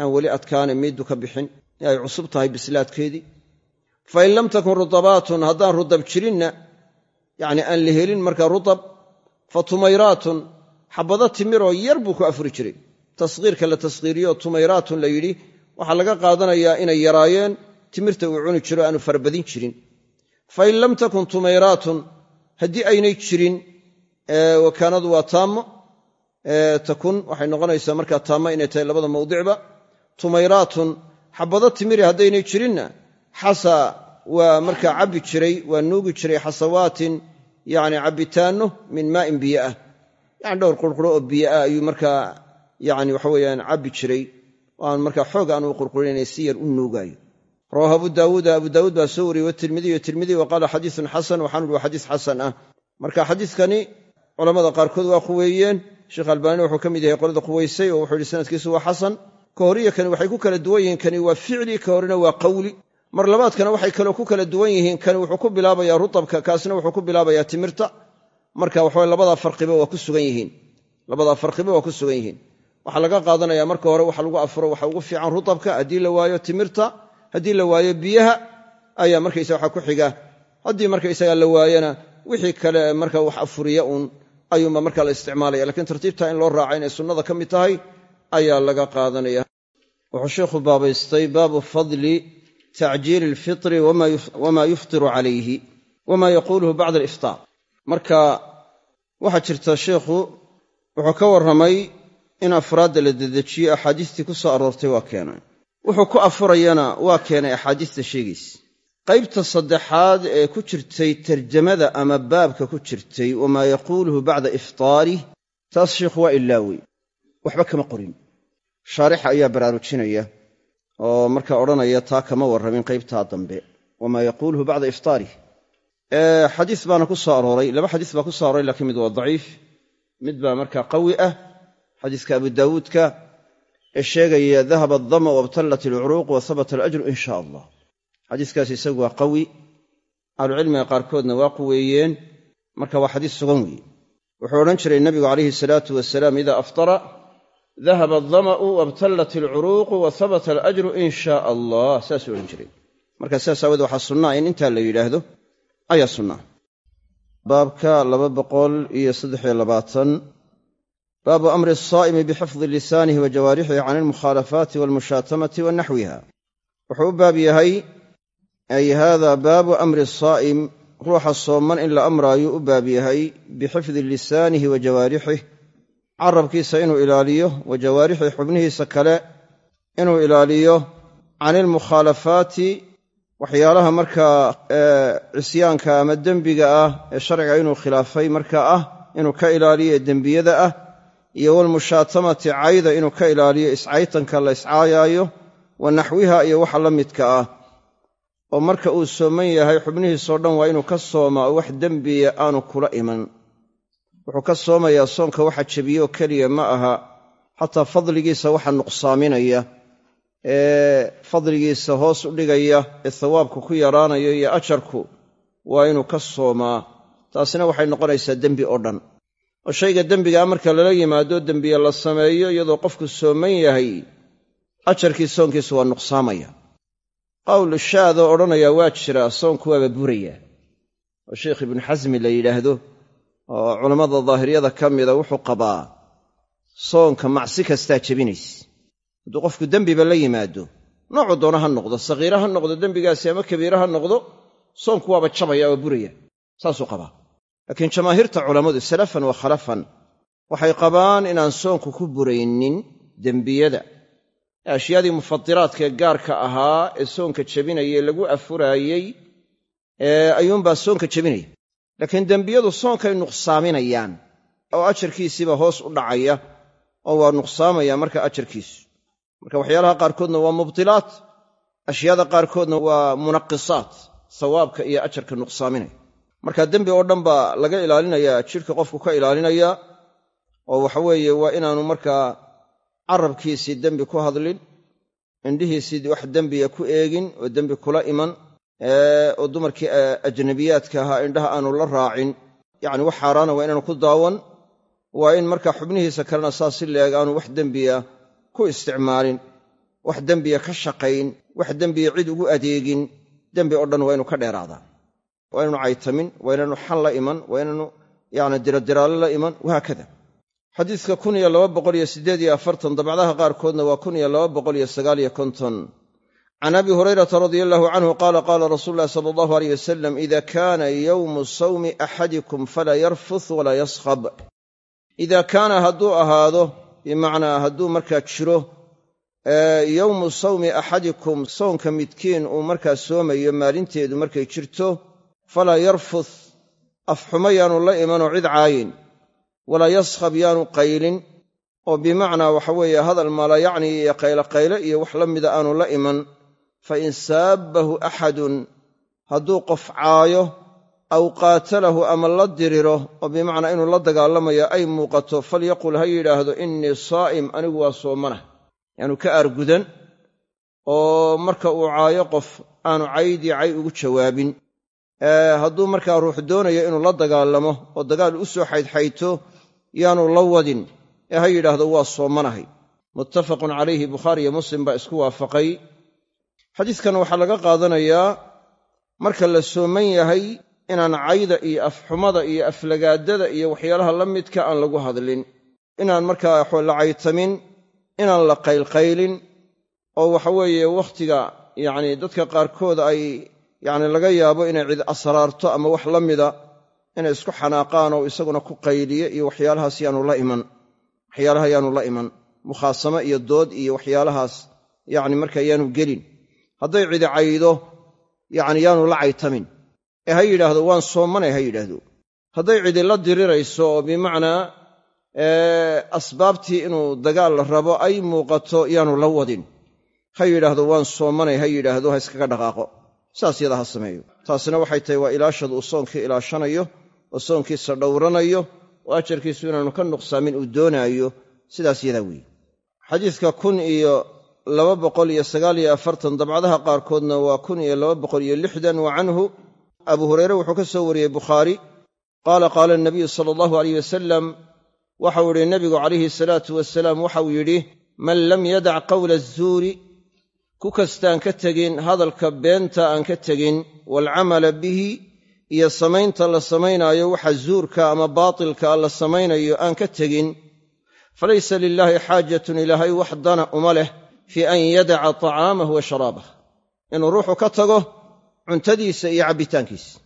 aan weli adkaana miiddu ka bixin ee ay cusub tahay bislaadkeedii. Fa in lam takun rutabaatun haddaan rutab jirinna yacni aan la helin marka rutab fa tumayraatun xabado timiroo yar buu ku afuri jiray. Tasqiirka la tasqiiriyo tumayraatun la yidhi waxaa laga qaadanayaa inay yaraayeen timirta uu cuni jiro aanu farabadin jirin. Fa in lam takun tumayraatun haddii aynay jirin wakaanadu waa taammo takun waxay noqonaysaa markaa taammo inay tahay labada mawdicba. Tumayraatun xabado timiri haddaynay jirinna xasa waa markaa cabbi jiray waa nuugi jiray xasawaatin yacni cabbitaanno min maa'in biyo ah. Yani dhowr qurquro oo biyo ah ayuu markaa yani waxaweyaan cabbi jiray. Aan markaa xoog aan u qurqurinay si yar u nuugaayo. Rawahu abu daawuuda abu daawuud baa soo wariyey watirmidiy tirmidiy wa qaala xadiisun xasan waxaanu uhi waa xadiis xasan ah. Marka xadiiskani culammada qaarkood waa quweeyeen. Sheekh albaanina wuxuu ka mid yahay qolada quweysay oo wuxuu yihi sanadkiisu waa xasan. Ka horiyo kani waxay ku kala duwan yihiin kani waa ficli ka horena waa qawli mar labaadkana waxay kaloo ku kala duwan yihiin kani wuxuu ku bilaabayaa rutabka kaasna wuxuu ku bilaabayaa timirta. Marka waxawe labadaa farqiba waa ku sugan yihiin. Labadaa farqiba waa ku sugan yihiin. Waxaa laga qaadanaya marka hore waxa lagu afuro waxa ugu fiican rutabka haddii la waayo timirta haddii la waayo biyaha ayaa markaysa waxa ku xiga. Haddii markaysaga la waayana wixii kale marka wax afuriya uun ayuunba marka la isticmaalaya. Lakiin tartiibta in loo raaca inay sunnada ka mid tahay ayaa laga qaadanaya. Wuxuu sheikhu baabaystay baabu fadli tacjiili alfitri wama yuftiru calayhi wama yaquuluhu bacda aliftaar marka waxaa jirta sheikhu wuxuu ka warramay in afraadda la dedejiye axaadiistii ku soo aroortay waa keenay wuxuu ku afurayana waa keenay axaadiista sheegaysa qaybta saddexaad ee ku jirtay tarjamada ama baabka ku jirtay wamaa yaquuluhu bacda iftaarih taas sheikhu waa ilaawey waxba kama qorin shaarixa ayaa baraarujinaya oo markaa odhanaya taa kama warramin qaybtaa dambe. Wamaa yaquuluhu bacda iftaarih xadiis baana ku soo arooray laba xadiis baa ku soo arooray lakiin mid waa daciif mid baa markaa qawi ah. Xadiiska abu daawuudka ee sheegaya dahaba adama wabtallat alcuruuq wa habata alajru in sha allah. Xadiiskaas isagu waa qawi ahlucilmiga qaarkoodna waa quweeyeen marka waa xadiis sugan weeye. Wuxuu odhan jiray nabigu calayhi salaatu wasalaam idaa aftara dahaba adama'u wabtallat alcuruuqu wa habata alajru in shaa allah saasuu odhan jiray marka sidaas aawoode waxaa sunnaa in intaa la yidhaahdo ayaa sunnaa baabka laba boqol iyo saddexiyo labaatan. Baabu amri asaa'imi bixifdi lisaanihi wa jawaarixihi can almukhaalafaati waalmushaatamati wa naxwiha wuxuu u baab yahay ay haada baabu amri asaa'im ruuxa sooman in la carabkiisa inuu ilaaliyo wa jawaarixii xubnihiisa kale inuu ilaaliyo can ilmukhaalafaati waxyaalaha markaa cisyaanka ama dembiga ah ee sharciga inuu khilaafay markaa ah inuu ka ilaaliyo dembiyada ah iyo walmushaatamati cayda inuu ka ilaaliyo iscaytanka la iscaayaayo wa naxwiha iyo waxa la midka ah. Oo marka uu sooman yahay xubnihiisoo dhan waa inuu ka soomaa oo wax dembiya aanu kula iman wuxuu ka soomayaa soonka waxa jebiyeoo keliya ma aha xataa fadligiisa waxa nuqsaaminaya ee fadligiisa hoos u dhigaya ee thawaabku ku yaraanayo iyo ajarku waa inuu ka soomaa. Taasina waxay noqonaysaa dembi oo dhan. Oo shayga dembigaa marka lala yimaado dembiye la sameeyo iyadoo qofku sooman yahay ajarkii soonkiisu waa nuqsaamaya. Qawl shaadoo odhanaya waa jiraa soonku waaba burayaa oo sheikh ibnu xasmi la yidhaahdo oo culammada daahiriyada ka mida wuxuu qabaa soonka macsi kastaa jebinaysa. Hadduu qofku dembiba la yimaado noocuu doona ha noqdo sakiira ha noqdo dembigaasi ama kabiira ha noqdo soonku waaba jabaya waa buraya. Saasuu qabaa. Laakiin jamaahiirta culammadu salafan wa khalafan waxay qabaan inaan soonku ku buraynin dembiyada. Ee ashyaadii mufadiraadkaee gaarka ahaa ee soonka jebinayay lagu afuraayey ayuunbaa soonka jebinaya laakiin dembiyadu soonkay nuqsaaminayaan oo ajarkiisiiba hoos u dhacaya oo waa nuqsaamaya marka ajarkiisu. Marka waxyaalaha qaarkoodna waa mubtilaat ashyaada qaarkoodna waa munaqisaat sawaabka iyo ajarka nuqsaaminaya marka dembi oo dhan baa laga ilaalinayaa jidhka qofku ka ilaalinaya oo waxa weeye waa inaanu markaa carabkiisii dembi ku hadlin indhihiisii wax dembiya ku eegin oo dembi kula iman oo dumarkii ajnabiyaadka ahaa indhaha aanu la raacin. Yacni wax xaaraana waa inaanu ku daawan. Waa in markaa xubnihiisa kalena saas si leeg aanu wax dembiya ku isticmaalin wax dembiya ka shaqayn wax dembiya cid ugu adeegin. Dembi oo dhan waa inu ka dheeraadaa waa inaanu caytamin waa inaanu xan la iman waa inaanu yani diradiraale la iman. Wahaakada afartan dabcdaha qaarkoodna waa can abi hurayrata radia allahu canhu qaala qaala rasuulu ulahi sala allahu aleyh wasalam ida kaana yowmu sawmi axadikum falaa yarfuth walaa yaskhab ida kaana hadduu ahaado bimacnaa hadduu markaa jiro yowmu sawmi axadikum soonka midkiin uu markaa soomayo maalinteedu markay jirto falaa yarfuth afxumo yaanu la imanoo cid caayin walaa yaskhab yaanu qaylin oo bimacnaa waxa weeye hadal maalayacni iyo qayloqayle iyo wax la mida aanu la iman fa in saabbahu axadun hadduu qof caayo aw qaatalahu ama la diriro oo bimacnaa inuu la dagaalamayo ay muuqato falyaqul ha yidhaahdo innii saa'im anigu waa soomana. Yaanu ka aargudan oo marka uu caayo qof aanu caydii cay ugu jawaabin. Hadduu markaa ruux doonayo inuu la dagaalamo oo dagaal u soo xaydxayto yaanu la wadin. Ee ha yidhaahdo waa soomanahay. Muttafaqun calayhi bukhaariyo muslim baa isku waafaqay xadiidkan waxaa laga qaadanayaa marka la sooman yahay inaan cayda iyo afxumada iyo aflagaadada iyo waxyaalaha la midka aan lagu hadlin inaan markaa la caytamin inaan la qaylqaylin oo waxaweeye wakhtiga yacni dadka qaarkood ay yacni laga yaabo inay cid asraarto ama wax la mida inay isku xanaaqaan oo isaguna ku qayliyo iyo waxyaalahaas yaanu la iman waxyaalaha yaanu la iman mukhaasamo iyo dood iyo waxyaalahaas yacni marka yaanu gelin hadday cidi caydo yacni yaanu la caytamin. Ee ha yidhaahdo waan soomanay ha yidhaahdo. Hadday cidi la dirirayso oo bimacnaa asbaabtii inuu dagaal rabo ay muuqato yaanu la wadin. Ha yidhaahdo waan soomanay ha yidhaahdo ha iskaga dhaqaaqo. Saas yada ha sameeyo. Taasina waxay tahay waa ilaashadu uu soonkii ilaashanayo oo soonkiisa dhowranayo oo ajarkiisu inaanu ka nuqsaamin uu doonaayo. Sidaas yadaa weeye. Xadiidka kun iyo laba boqol iyo sagaal iyo afartan dabcadaha qaarkoodna waa kun iyo laba boqol iyo lixdan wa canhu. Abu hureyre wuxuu ka soo wariyey bukhaari. Qaala qaala anabiyu sala allahu aleyh wasalam waxau yidhi nebigu calayhi salaatu wasalaam waxau yidhi man lam yadac qawla azuuri ku kastaan ka tegin hadalka beenta aan ka tegin waalcamala bihi iyo samaynta la samaynaayo waxa zuurka ama baatilka la samaynayo aan ka tegin falaysa lilaahi xaajatun ilaahay wax dana uma leh fii an yadaca tacaamah wa sharaabah. Inuu ruuxu ka tago cuntadiisa iyo cabbitaankiisa.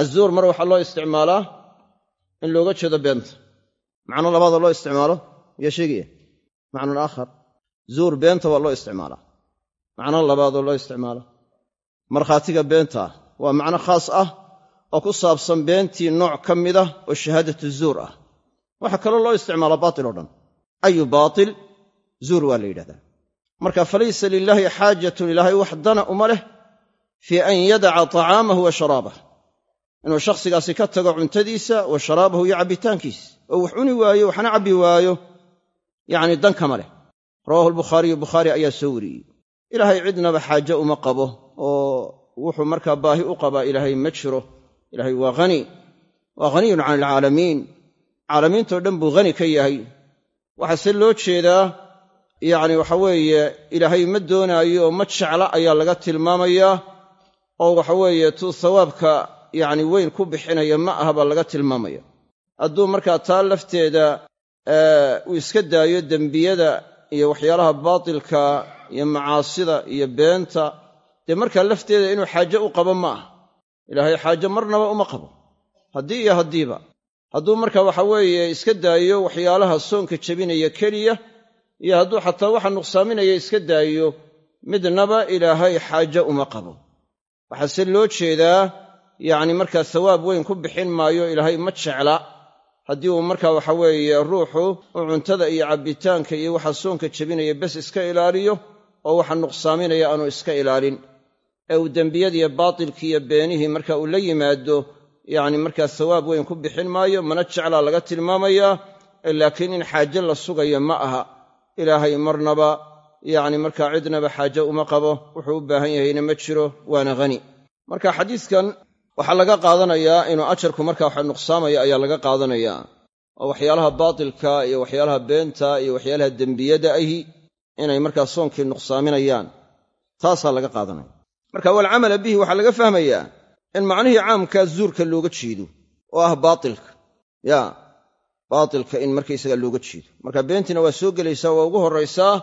Azuur mar waxaa loo isticmaalaa in looga jeedo beenta. Macno labaadoo loo isticmaalo? Miyaa sheegaya macnan aakhar. Zuur beenta waa loo isticmaalaa. Macno labaadoo loo isticmaalo markhaatiga beenta ah waa macno khaas ah oo ku saabsan beentii nooc ka mid ah oo shahaadatu zuur ah. Waxaa kaloo loo isticmaala baatil o dhan. Ayu baatil? Zuur waa la yidhahdaa marka falaysa lilaahi xaajatun ilaahay wax dana uma leh fii an yadaca tacaamahu wa sharaabah inuu shakhsigaasi ka tago cuntadiisa wa sharaabahu iyo cabbitaankiisa. Oo wax cuni waayo waxna cabbi waayo yacni dan kama leh. Rawahu albukhaariyu bukhaari ayaa soo wariyey. Ilaahay cidnaba xaaje uma qabo oo wuxuu markaa baahi u qabaa ilaahay ma jiro. Ilaahay waa hani waa haniyun can alcaalamiin caalamiintao dhan buu hani ka yahay. Waxaase loo jeedaa yacni waxa weeye ilaahay ma doonaayo oo ma jecla ayaa laga tilmaamayaa oo waxaweeye tuu sawaabka yacni weyn ku bixinaya ma aha baa laga tilmaamaya. Hadduu markaa taa lafteeda uu iska daayo dembiyada iyo waxyaalaha baatilka iyo macaasida iyo beenta dee markaa lafteeda inuu xaaje u qabo ma aha. Ilaahay xaaje marnaba uma qabo. Haddii iyo haddiiba. Hadduu marka waxa weeye iska daayo waxyaalaha soonka jebinaya keliya iyo hadduu xataa waxa nuqsaaminaya iska daayo midnaba ilaahay xaaje uma qabo. Waxaase loo jeedaa yacni markaa sawaab weyn ku bixin maayo ilaahay ma jecla. Haddii uu markaa waxa weeye ruuxu u cuntada iyo cabbitaanka iyo waxa soonka jebinaya bes iska ilaaliyo oo waxa nuqsaaminaya aanu iska ilaalin. Ee uu dembiyadiiyo baatilkiiyo beenihii marka uu la yimaado yacni markaa sawaab weyn ku bixin maayo mana jeclaa laga tilmaamayaa laakiin in xaaje la sugayo ma aha ilaahay marnaba yacni markaa cidnaba xaaje uma qabo wuxuu u baahan yahayna ma jiro waana hani marka xadiiskan waxaa laga qaadanayaa inuu ajarku markaa waxa nuqsaamaya ayaa laga qaadanayaa. Oo waxyaalaha baatilka iyo waxyaalaha beenta iyo waxyaalaha dembiyada ahi inay markaa soonkii nuqsaaminayaan. Taasaa laga qaadanaya. Marka walcamala bihi waxaa laga fahmayaa in macnihii caamkaa zuurka looga jeedo oo ah baatilka. Ya baatilka in markaysaga looga jeedo. Marka beentiina waa soo gelaysaa waa ugu horraysaa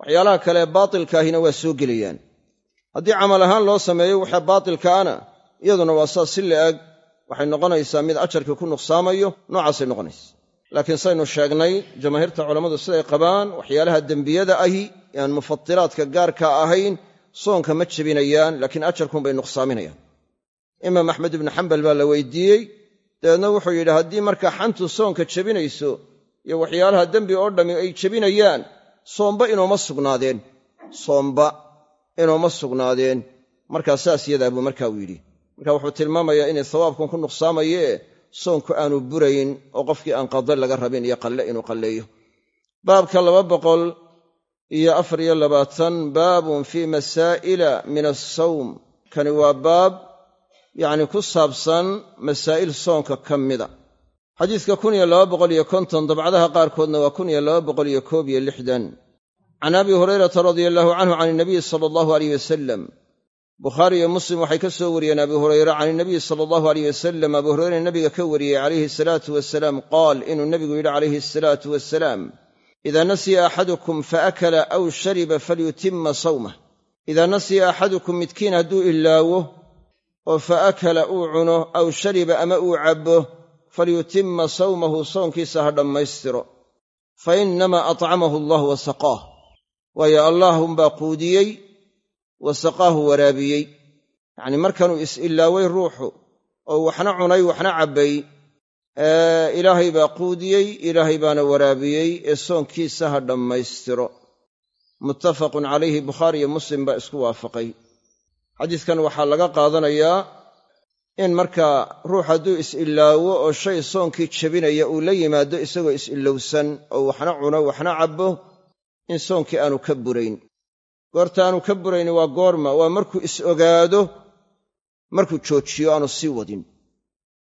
waxyaalaha kale baatilkaahina waa soo gelayaan. Haddii camal ahaan loo sameeyo waxa baatilkaana iyaduna waa saas si la'eg waxay noqonaysaa mid ajarkii ku nuqsaamayo noocaasay noqonaysa laakiin saynu sheegnay jamaahiirta culammadu siday qabaan waxyaalaha dembiyada ahi aan mufatiraadka gaarka ahayn soonka ma jebinayaan laakiin ajarkunbay nuqsaaminayaan. Imaam axmed ibnu xambal baa la weydiiyey dabeedna wuxuu yidhi haddii marka xantu soonka jebinayso iyo waxyaalaha dembi oo dhammi ay jebinayaan soomba inooma sugnaadeen. Soomba inooma sugnaadeen. Markaa saas yadaa buu marka uu yidhi. Marka wuxuu tilmaamayaa inay sawaabkan ku nuqsaamayee soonku aanu burayn oo qofkii aan qada laga rabin iyo qalle inuu qalleeyo. Baabka laba boqol iyo afar iyo labaatan baabun fii masaa'ila min assawm. Kani waa baab yacni ku saabsan masaa'il soonka ka mida. Konton dabcadaha qaarkoodna waa can abi hurayrata radia allahu canhu can inabiyi sala allahu aleyh wasalam bukhaari iyo muslim waxay ka soo wariyeen abi hurayre can inabiyi sala allahu aleyh wasalam abu hureyre nabiga ka wariyey calayhi asalaatu wasalaam qaal inuu nebigu yidhi calayhi asalaatu wasalaam idaa nasiya axadukum faakala aw shariba falyutima sawmah. Idaa nasiya axadukum midkiin hadduu ilaawo oo fa akala uu cuno aw shariba ama uu cabbo falyutima sawmahu soonkiisa ha dhammaystiro. Fa innamaa atcamahu allah wa saqaah waayo allaahunbaa quudiyey wa saqaahu waraabiyey. Yacnii markanuu is-ilaaway ruuxu oo waxna cunay waxna cabbay ilaahay baa quudiyey ilaahay baana waraabiyey ee soonkiisa ha dhammaystiro. Muttafaqun calayhi bukhaari iyo muslim baa isku waafaqay xadiiskan waxaa laga qaadanayaa in markaa ruux hadduu is-ilaawo oo shay soonkii jebinaya uu la yimaado isagoo is-ilowsan oo waxna cuno waxna cabbo in soonkii aanu ka burayn. Goorta aanu ka burayni waa goorma waa markuu is-ogaado markuu joojiyo aanu sii wadin.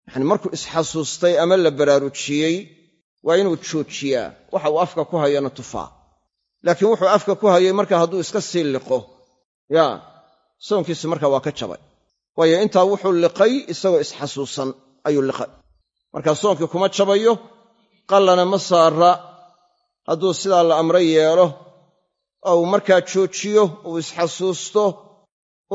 Yacni markuu isxasuustay ama la baraarujiyey waa inuu joojiyaa. Waxa uu afka ku hayana tufaa. Laakiin wuxuu afka ku hayay marka hadduu iska sii liqo. Yaa soonkiisu markaa waa ka jabay. Waayo intaa wuxuu liqay isagoo isxasuusan ayuu liqay. Markaa soonkii kuma jabayo qallana ma saara hadduu sidaa la amray yeelo oo uu markaa joojiyo uu isxasuusto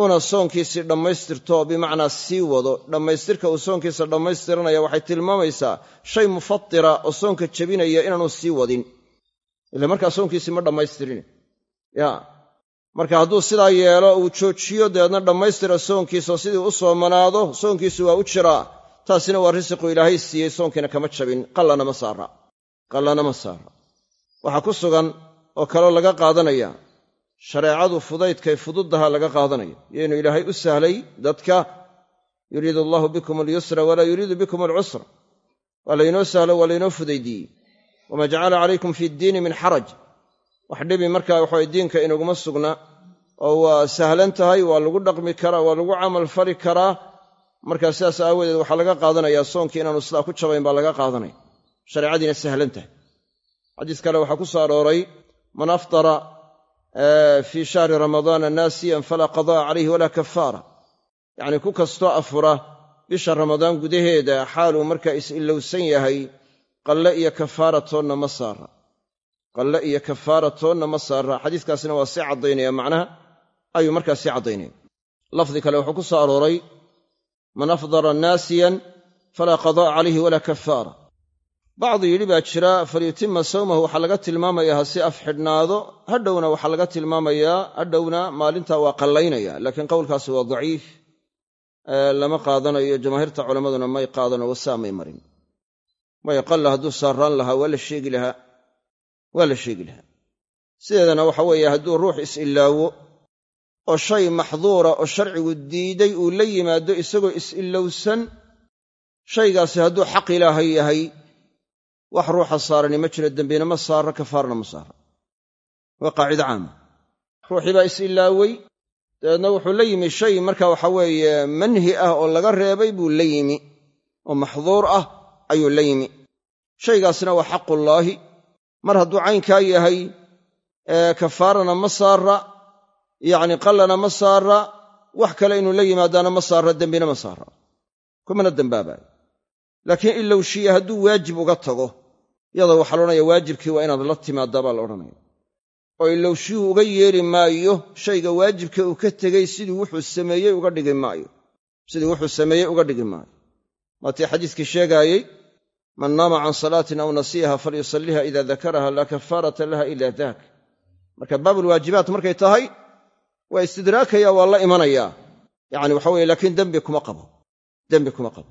una soonkiisii dhammaystirto bimacnaa sii wado. Dhammaystirka uu soonkiisa dhammaystiranaya waxay tilmaamaysaa shay mufatira oo soonka jebinaya inaanu sii wadin. Ila markaa soonkiisii ma dhammaystirin marka hadduu sidaa yeelo uu joojiyo dabeedna dhammaystira soonkiisa oo sidii u soomanaado soonkiisu waa u jiraa taasina waa risiqu ilaahay siiyey soonkiina kama jabin. Qallana ma saara. Qallana ma saara. Waxaa ku sugan oo kaloo laga qaadanaya. Shareecadu fudaydkay fududdaha laga qaadanaya. Inuu ilaahay u sahlay dadka yuriidu allahu bikum alyusra walaa yuriidu bikum alcusra waa laynoo sahlo waa laynoo fudaydiiyey wamaa jacala calaykum fi ddiini min xaraj wax dhibi markaa waxaway diinka inaguma sugna. Oo waa sahlan tahay waa lagu dhaqmi karaa waa lagu camal fali karaa. Markaa sidaas aawadeed waxaa laga qaadanayaa soonkii inaanu sidaa ku jabayn baa laga qaadanaya shareecadiina sahlan tahay. Xadiis kale waxaa ku soo arooray man aftara fii shahri ramadaana naasiyan falaa qadaa calayhi walaa kafaara. Yacnii ku kastoo afura bisha ramadaan gudaheeda xaaluu markaa is-ilowsan yahay qalle iyo kafaara toonna ma saara qalle iyo kafaara toonna ma saara xadiiskaasina waa sii caddaynaya macnaha ayuu markaa sii caddaynaya. Lafdi kale wuxuu ku soo arooray man afdara naasiyan falaa qadaa calayhi walaa kafaara. Bacdu yidhi baa jira falyutima sawmahu waxaa laga tilmaamayaa ha si af xidhnaado hadhowna waxaa laga tilmaamayaa hadhowna maalintaa waa qallaynaya. Laakiin qowlkaasi waa daciif lama qaadanayo jamaahiirta culammaduna may qaadano wasaa may marin. Waayo qalla hadduu saarraan lahaa waa la sheegi lahaa waa la sheegi lahaa. Sideedana waxa weeye hadduu ruux is-ilaawo oo shay maxduura oo sharcigu diiday uu la yimaado isagoo is-ilowsan shaygaasi hadduu xaq ilaahay yahay wax ruuxa saarani ma jiro dembina ma saara kafaarna ma saara waa qaacido caama ruuxii baa is-ilaawey dabeedna wuxuu la yimi shay marka waxa weeye manhi ah oo laga reebay buu la yimi oo maxduur ah ayuu la yimi. Shaygaasna waa xaqullaahi mar hadduu caynkaa yahay kafaarana ma saara yacni qallana ma saara wax kale inuu la yimaadaana ma saara dembina ma saara kumana dembaabayo. Laakiin ilowshiya hadduu waajib uga tago yada waxaa la odhanaya waajibkii waa inaad la timaadaa baa la odhanaya oo ilowshiyuhu uga yeeli maayo shayga waajibka uu ka tegey sidii wuxuu sameeyey uga dhigi maayo. Sidii wuxuu sameeyey uga dhigi maayo. Waatii xadiiskii sheegaayey man naama can salaatin aw nasiiha falyusalliha ida dakaraha laa kafaarata laha ila daak. Marka baabulwaajibaat markay tahay waa istidraakaya waa la imanayaa yani waxa weye laakiin dembi kuma qabo. Dembi kuma qabo.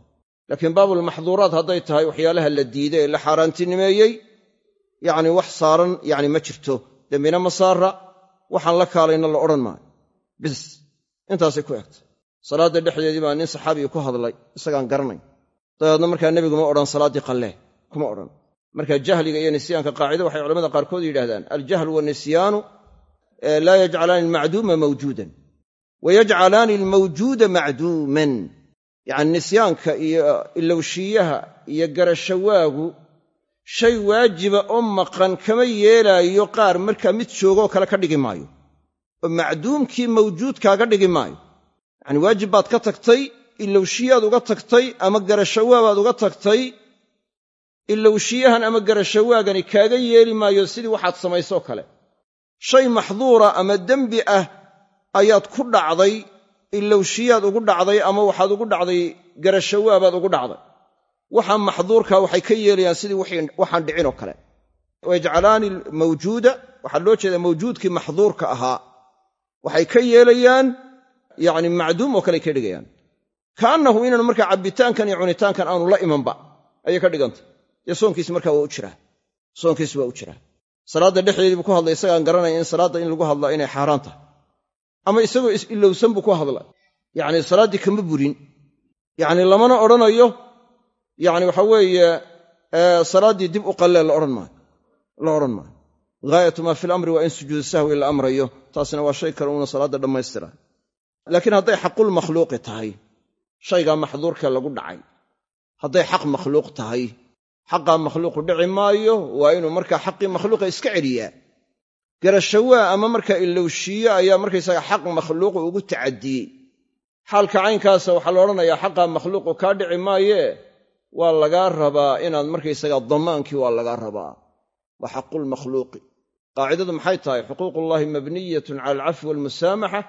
Laakiin baabulmaxduuraat hadday tahay waxyaalaha la diiday ee la xaaraantinimeeyey yacni wax saaran yani ma jirto. Dembina ma saara waxaan la kaalayna la odhan maayo. Bis. Intaasay ku egtay salaadda dhexdeedii baa nin saxaabiga ku hadlay isagaan garanay dabeedna markaa nebigu ma odhan salaaddii qallee kuma odhan. Marka jahliga iyo nisyaanka qaacida waxay culamada qaarkood yidhahdaan aljahlu wanisyaanu laa yajcalaani almacduuma mawjuudan. Wa yajcalaani almawjuuda macduuman yacni nisyaanka iyo ilowshiiyaha iyo garashawaagu shay waajiba oo maqan kama yeelaayo qaar markaa mid joogoo kale ka dhigi maayo. Oo macduumkii mawjuudkaaga dhigi maayo. Yacni waajib baad ka tagtay ilowshiyaad uga tagtay ama garashawaabaad uga tagtay ilowshiyahan ama garashawaagani kaaga yeeli maayo sidii waxaad samaysoo kale. Shay maxduura ama dembi ah ayaad ku dhacday ilowshiyaad ugu dhacday ama waxaad ugu dhacday garashawaabaad ugu dhacday. Waxa maxduurka waxay ka yeelayaan sidii waxaan dhicinoo kale. Wayajcalaani mawjuuda waxaa loo jeedaa mawjuudkii maxduurka ahaa waxay ka yeelayaan yacni macduum oo kale ka dhigayaan kaannahu inaanu markaa cabbitaankan iyo cunitaankan aanu la imanba ayay ka dhigantay dee soonkiisi markaa waa u jiraa. Soonkiisi waa u jiraa. Salaadda dhexdeedii buu ku hadlay isagaan garanaya in salaadda in lagu hadlaa inay xaaraan tahay. Ama isagoo is-ilowsan buu ku hadlay yacni salaaddii kama burin. Yacni lamana odhanayo yacni waxa weeye salaaddii dib u qallee la odhan maayo. La odhan maayo. Ghaayatu maa fi lamri waa in sujuudu sahwi la amrayo taasina waa shay kale uuna salaadda dhammaystira. Laakiin hadday xaqulmakhluuqi tahay shaygaa maxduurka lagu dhacay. Hadday xaq makhluuq tahay xaqaa makhluuqu dhici maayo waa inuu markaa xaqii makhluuqa iska celiyaa. Garashawaa ama markaa ilowshiiyo ayaa markaysaga xaq makhluuqu ugu tacadiyey. Xaalka caynkaasa waxaa la odhanayaa xaqaa makhluuqu kaa dhici maayee waa lagaa rabaa inaad markaysaga damaankii waa lagaa rabaa. Waa xaqulmakhluuqi qaacidadu maxay tahay? Xuquuqullaahi mabniyatun cala alcafwi walmusaamaxa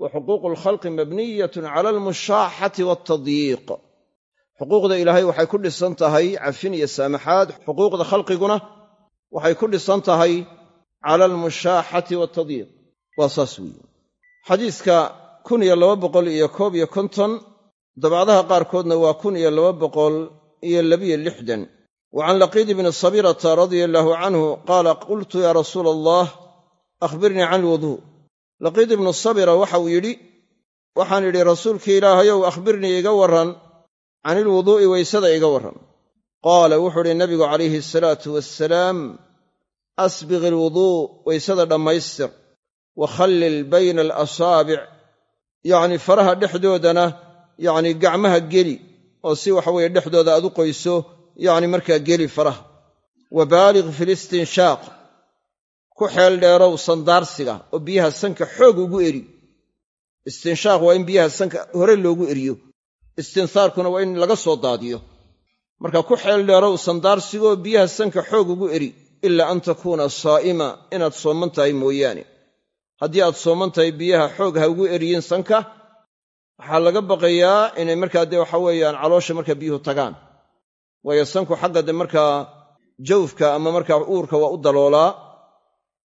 wa xuquuqu alkhalqi mabniyatun cala almushaaxati waaltadyiiq xuquuqda ilaahay waxay ku dhisan tahay cafin iyo saamaxaad. Xuquuqda khalqiguna waxay ku dhisan tahay cala almushaaxati waaltadyiiq waa saas weeye. Xadiiska kun iyo laba boqol iyo koob iyo konton dabcadaha qaarkoodna waa kun iyo laba boqol iyo labiyo lixdan. Wa can laqiid bni sabirata radia allaahu canhu qaala qultu yaa rasuula allah akhbirnii can ilwuduu laqiid ibnu sabira waxauu yidhi waxaan idhi rasuulkii ilaahayow akhbirnii iga warran can ilwuduu'i weysada iga warran. Qaala wuxuu idhi nabigu calayhi asalaatu wassalaam asbiq ilwuduu weysada dhammaystir wa khallil bayna alasaabic. Yacni faraha dhexdoodana yacni gacmaha geli oo si waxa weeye dhexdooda aad u qoyso yacni markaa geli faraha. Wa baaliq fi listinshaaq ku xeel dheerow sandaarsiga oo biyaha sanka xoog ugu eri. Istinshaaq waa in biyaha sanka hore loogu eriyo. Istinsaarkuna waa in laga soo daadiyo. Marka ku xeel dheerow sandaarsigoo biyaha sanka xoog ugu eri ilaa an takuuna saa'ima inaad sooman tahay mooyaane. Haddii aad sooman tahay biyaha xoog ha ugu eriyin sanka waxaa laga baqayaa inay markaa dee waxa weeyaan caloosha markaa biyuhu tagaan. Waayo sanku xagga de markaa jawfka ama markaa uurka waa u daloolaa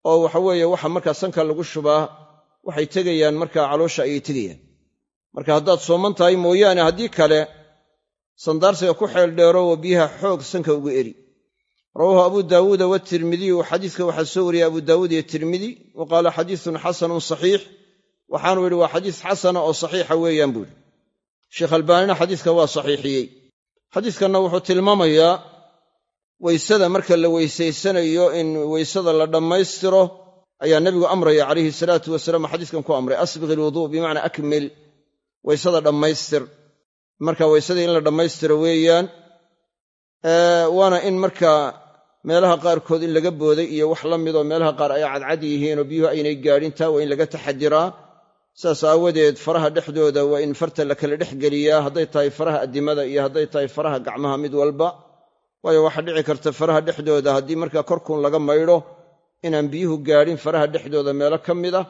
oo waxa weeye waxa markaa sanka lagu shubaa waxay tegayaan markaa caloosha ayay tegayaan. Marka haddaad sooman tahay mooyaane haddii kale sandaarsiga ku xeel dheero wa biyaha xoog sanka ugu eri. Rawaahu abu daawuuda watirmidiyu xadiiska waxaa soo wariyey abu daawuud iyo tirmidi wa qaala xadiisun xasanun saxiix. Waxaanu yidhi waa xadiis xasana oo saxiixa weeyaan buu yidhi. Sheekh albaanina xadiiska waa saxiixiyey. Xadiiskanna wuxuu tilmaamayaa weysada marka la weysaysanayo in weysada la dhammaystiro ayaa nebigu amraya calayhi salaatu wasalaam xadiiskan ku amray asbiq ilwuduu bimacnaa akmil. Weysada dhammaystir. Marka weysadii in la dhammaystiro weeyaan waana in markaa meelaha qaarkood in laga booday iyo wax la midoo meelaha qaar ay cadcad yihiinoo biyuhu aynay gaadhin taa waa in laga taxadiraa saas aawadeed faraha dhexdooda waa in farta la kala dhex geliyaa hadday tahay faraha addimada iyo hadday tahay faraha gacmaha mid walba waayo waxaa dhici karta faraha dhexdooda haddii markaa korkuun laga maydho inaan biyuhu gaadhin faraha dhexdooda meelo ka mid ah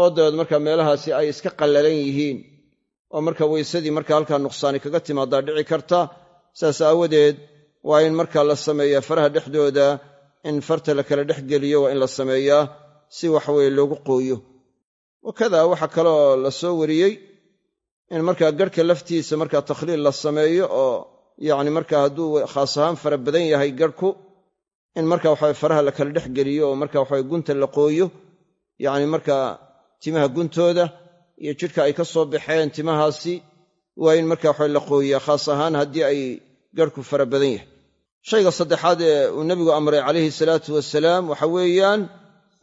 oo dabeed markaa meelahaasi ay iska qallalan yihiin oo marka weysadii marka halkaa nuqsaani kaga timaadaa dhici karta saas aawadeed waa in markaa la sameeyaa faraha dhexdooda in farta la kala dhex geliyo waa in la sameeyaa si waxaweye loogu qooyo wakada waxaa kaloo la soo wariyey in markaa garhka laftiisa markaa takhliil la sameeyo oo yacni markaa hadduu khaas ahaan fara badan yahay garhku in marka waxawe faraha la kala dhex geliyo oo marka waxawe gunta la qooyo yacni markaa timaha guntooda iyo jidhka ay ka soo baxeen timahaasi waa in marka waxawe la qooyaa khaas ahaan haddii ay garhku fara badan yahay. Shayga saddexaad ee uu nebigu amray calayhi salaatu wasalaam waxa weeyaan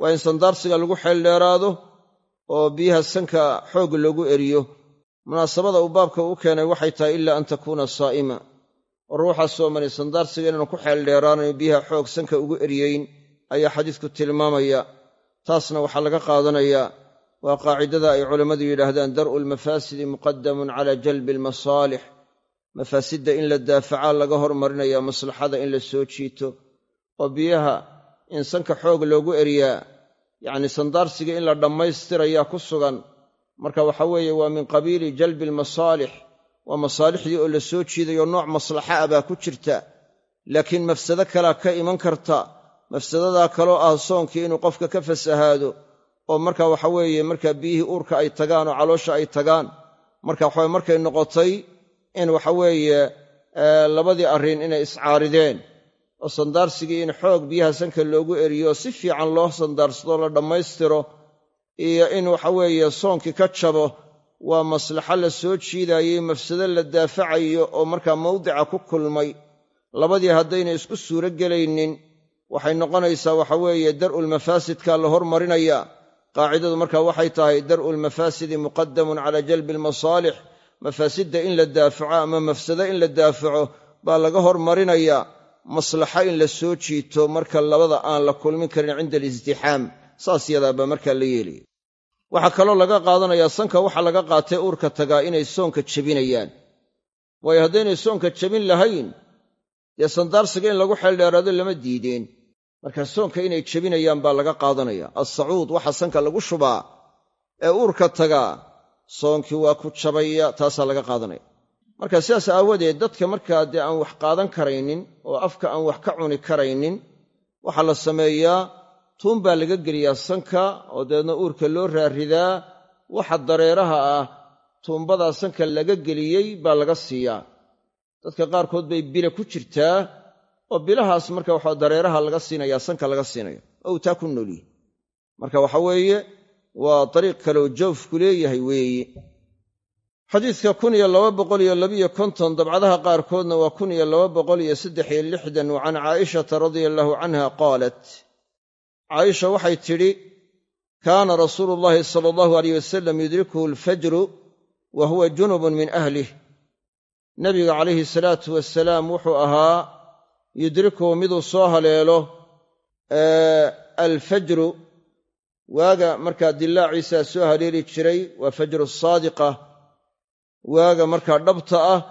waa in sandaarsiga lagu xeeldheeraado oo biyaha sanka xoog loogu eriyo. Munaasabada uu baabka u keenay waxay tahay ilaa an takuuna saa'ima oo ruuxa soomani sandaarsiga inaanu ku xeeldheeraanayo biyaha xoog sanka ugu eryeyn ayaa xadiisku tilmaamaya. Taasna waxaa laga qaadanayaa waa qaacidada ay culammadu yidhaahdaan dar'u lmafaasidi muqadamun cala jalbi almasaalix. Mafaasidda in la daafacaa laga hormarinaya maslaxada in la soo jiito oo biyaha in sanka xoog loogu eriyaa yacni sandaarsiga in la dhammaystirayaa ku sugan. Marka waxa weeye waa min qabiili jalbi almasaalix waa masaalixdii oo la soo jiidayo nooc maslaxa ah baa ku jirta. Laakiin mafsado kalaa ka iman karta mafsadadaa kaloo ah soonkii inuu qofka ka fasahaado oo marka waxa weeye markaa biyihii uurka ay tagaan oo caloosha ay tagaan. Marka waxawe markay noqotay in waxa weeye labadii arrin inay iscaarideen. Oo sandaarsigii in xoog biyaha sanka loogu eriyo si fiican loo sandaarsadoo la dhammaystiro iyo in waxa weeye soonkii ka jabo waa maslaxo la soo jiidayey mafsado la daafacayo oo markaa mawdica ku kulmay. Labadii haddayna isku suuro gelaynin waxay noqonaysaa waxa weeye dar'ulmafaasidka la hormarinaya qaacidadu marka waxay tahay dar'u lmafaasidi muqadamun cala jalbi almasaalix. Mafaasidda in la daafaco ama mafsado in la daafaco baa laga hormarinayaa. Maslaxa in la soo jiito marka labada aan la kulmin karin cinda alizdixaam. Saas yadaabaa markaa la yeelaya waxaa kaloo laga qaadanayaa sanka waxa laga qaatay uurka tagaa inay soonka jebinayaan waayo haddaynay soonka jebin lahayn dee sandaarsiga in lagu xeeldheeraado lama diideen. Marka soonka inay jebinayaan baa laga qaadanaya. Assacuud waxa sanka lagu shubaa ee uurka tagaa soonkii waa ku jabaya taasaa laga qaadanaya. Marka sidaas aawadeed dadka markaa dee aan wax qaadan karaynin oo afka aan wax ka cuni karaynin waxaa la sameeyaa tuun baa laga geliyaa sanka oo dabeedna uurka loo raaridaa. Waxa dareeraha ah tuumbadaa sanka laga geliyey baa laga siiyaa. Dadka qaarkood bay bile ku jirtaa oo bilahaas marka waxa dareeraha laga siinaya sanka laga siinaya oo taa ku noolyihi marka waxa weeye waa dariiq kaleoo jawfku leeyahay weeye xadiidka dabcadaha qaarkoodna waa can caa'ishata radia allahu canha qaalat caaisha waxay tidhi kaana rasuulu llaahi sala allahu aleyh wasalam yudrikuhu alfajru wa huwa junubun min ahlih nabiga calayhi salaatu wasalaam wuxuu ahaa yudrikuhu miduu soo haleelo alfajru. Waaga markaa dillaaciisaa soo haleeli jiray waa fajru saadiqa. Waaga markaa dhabta ah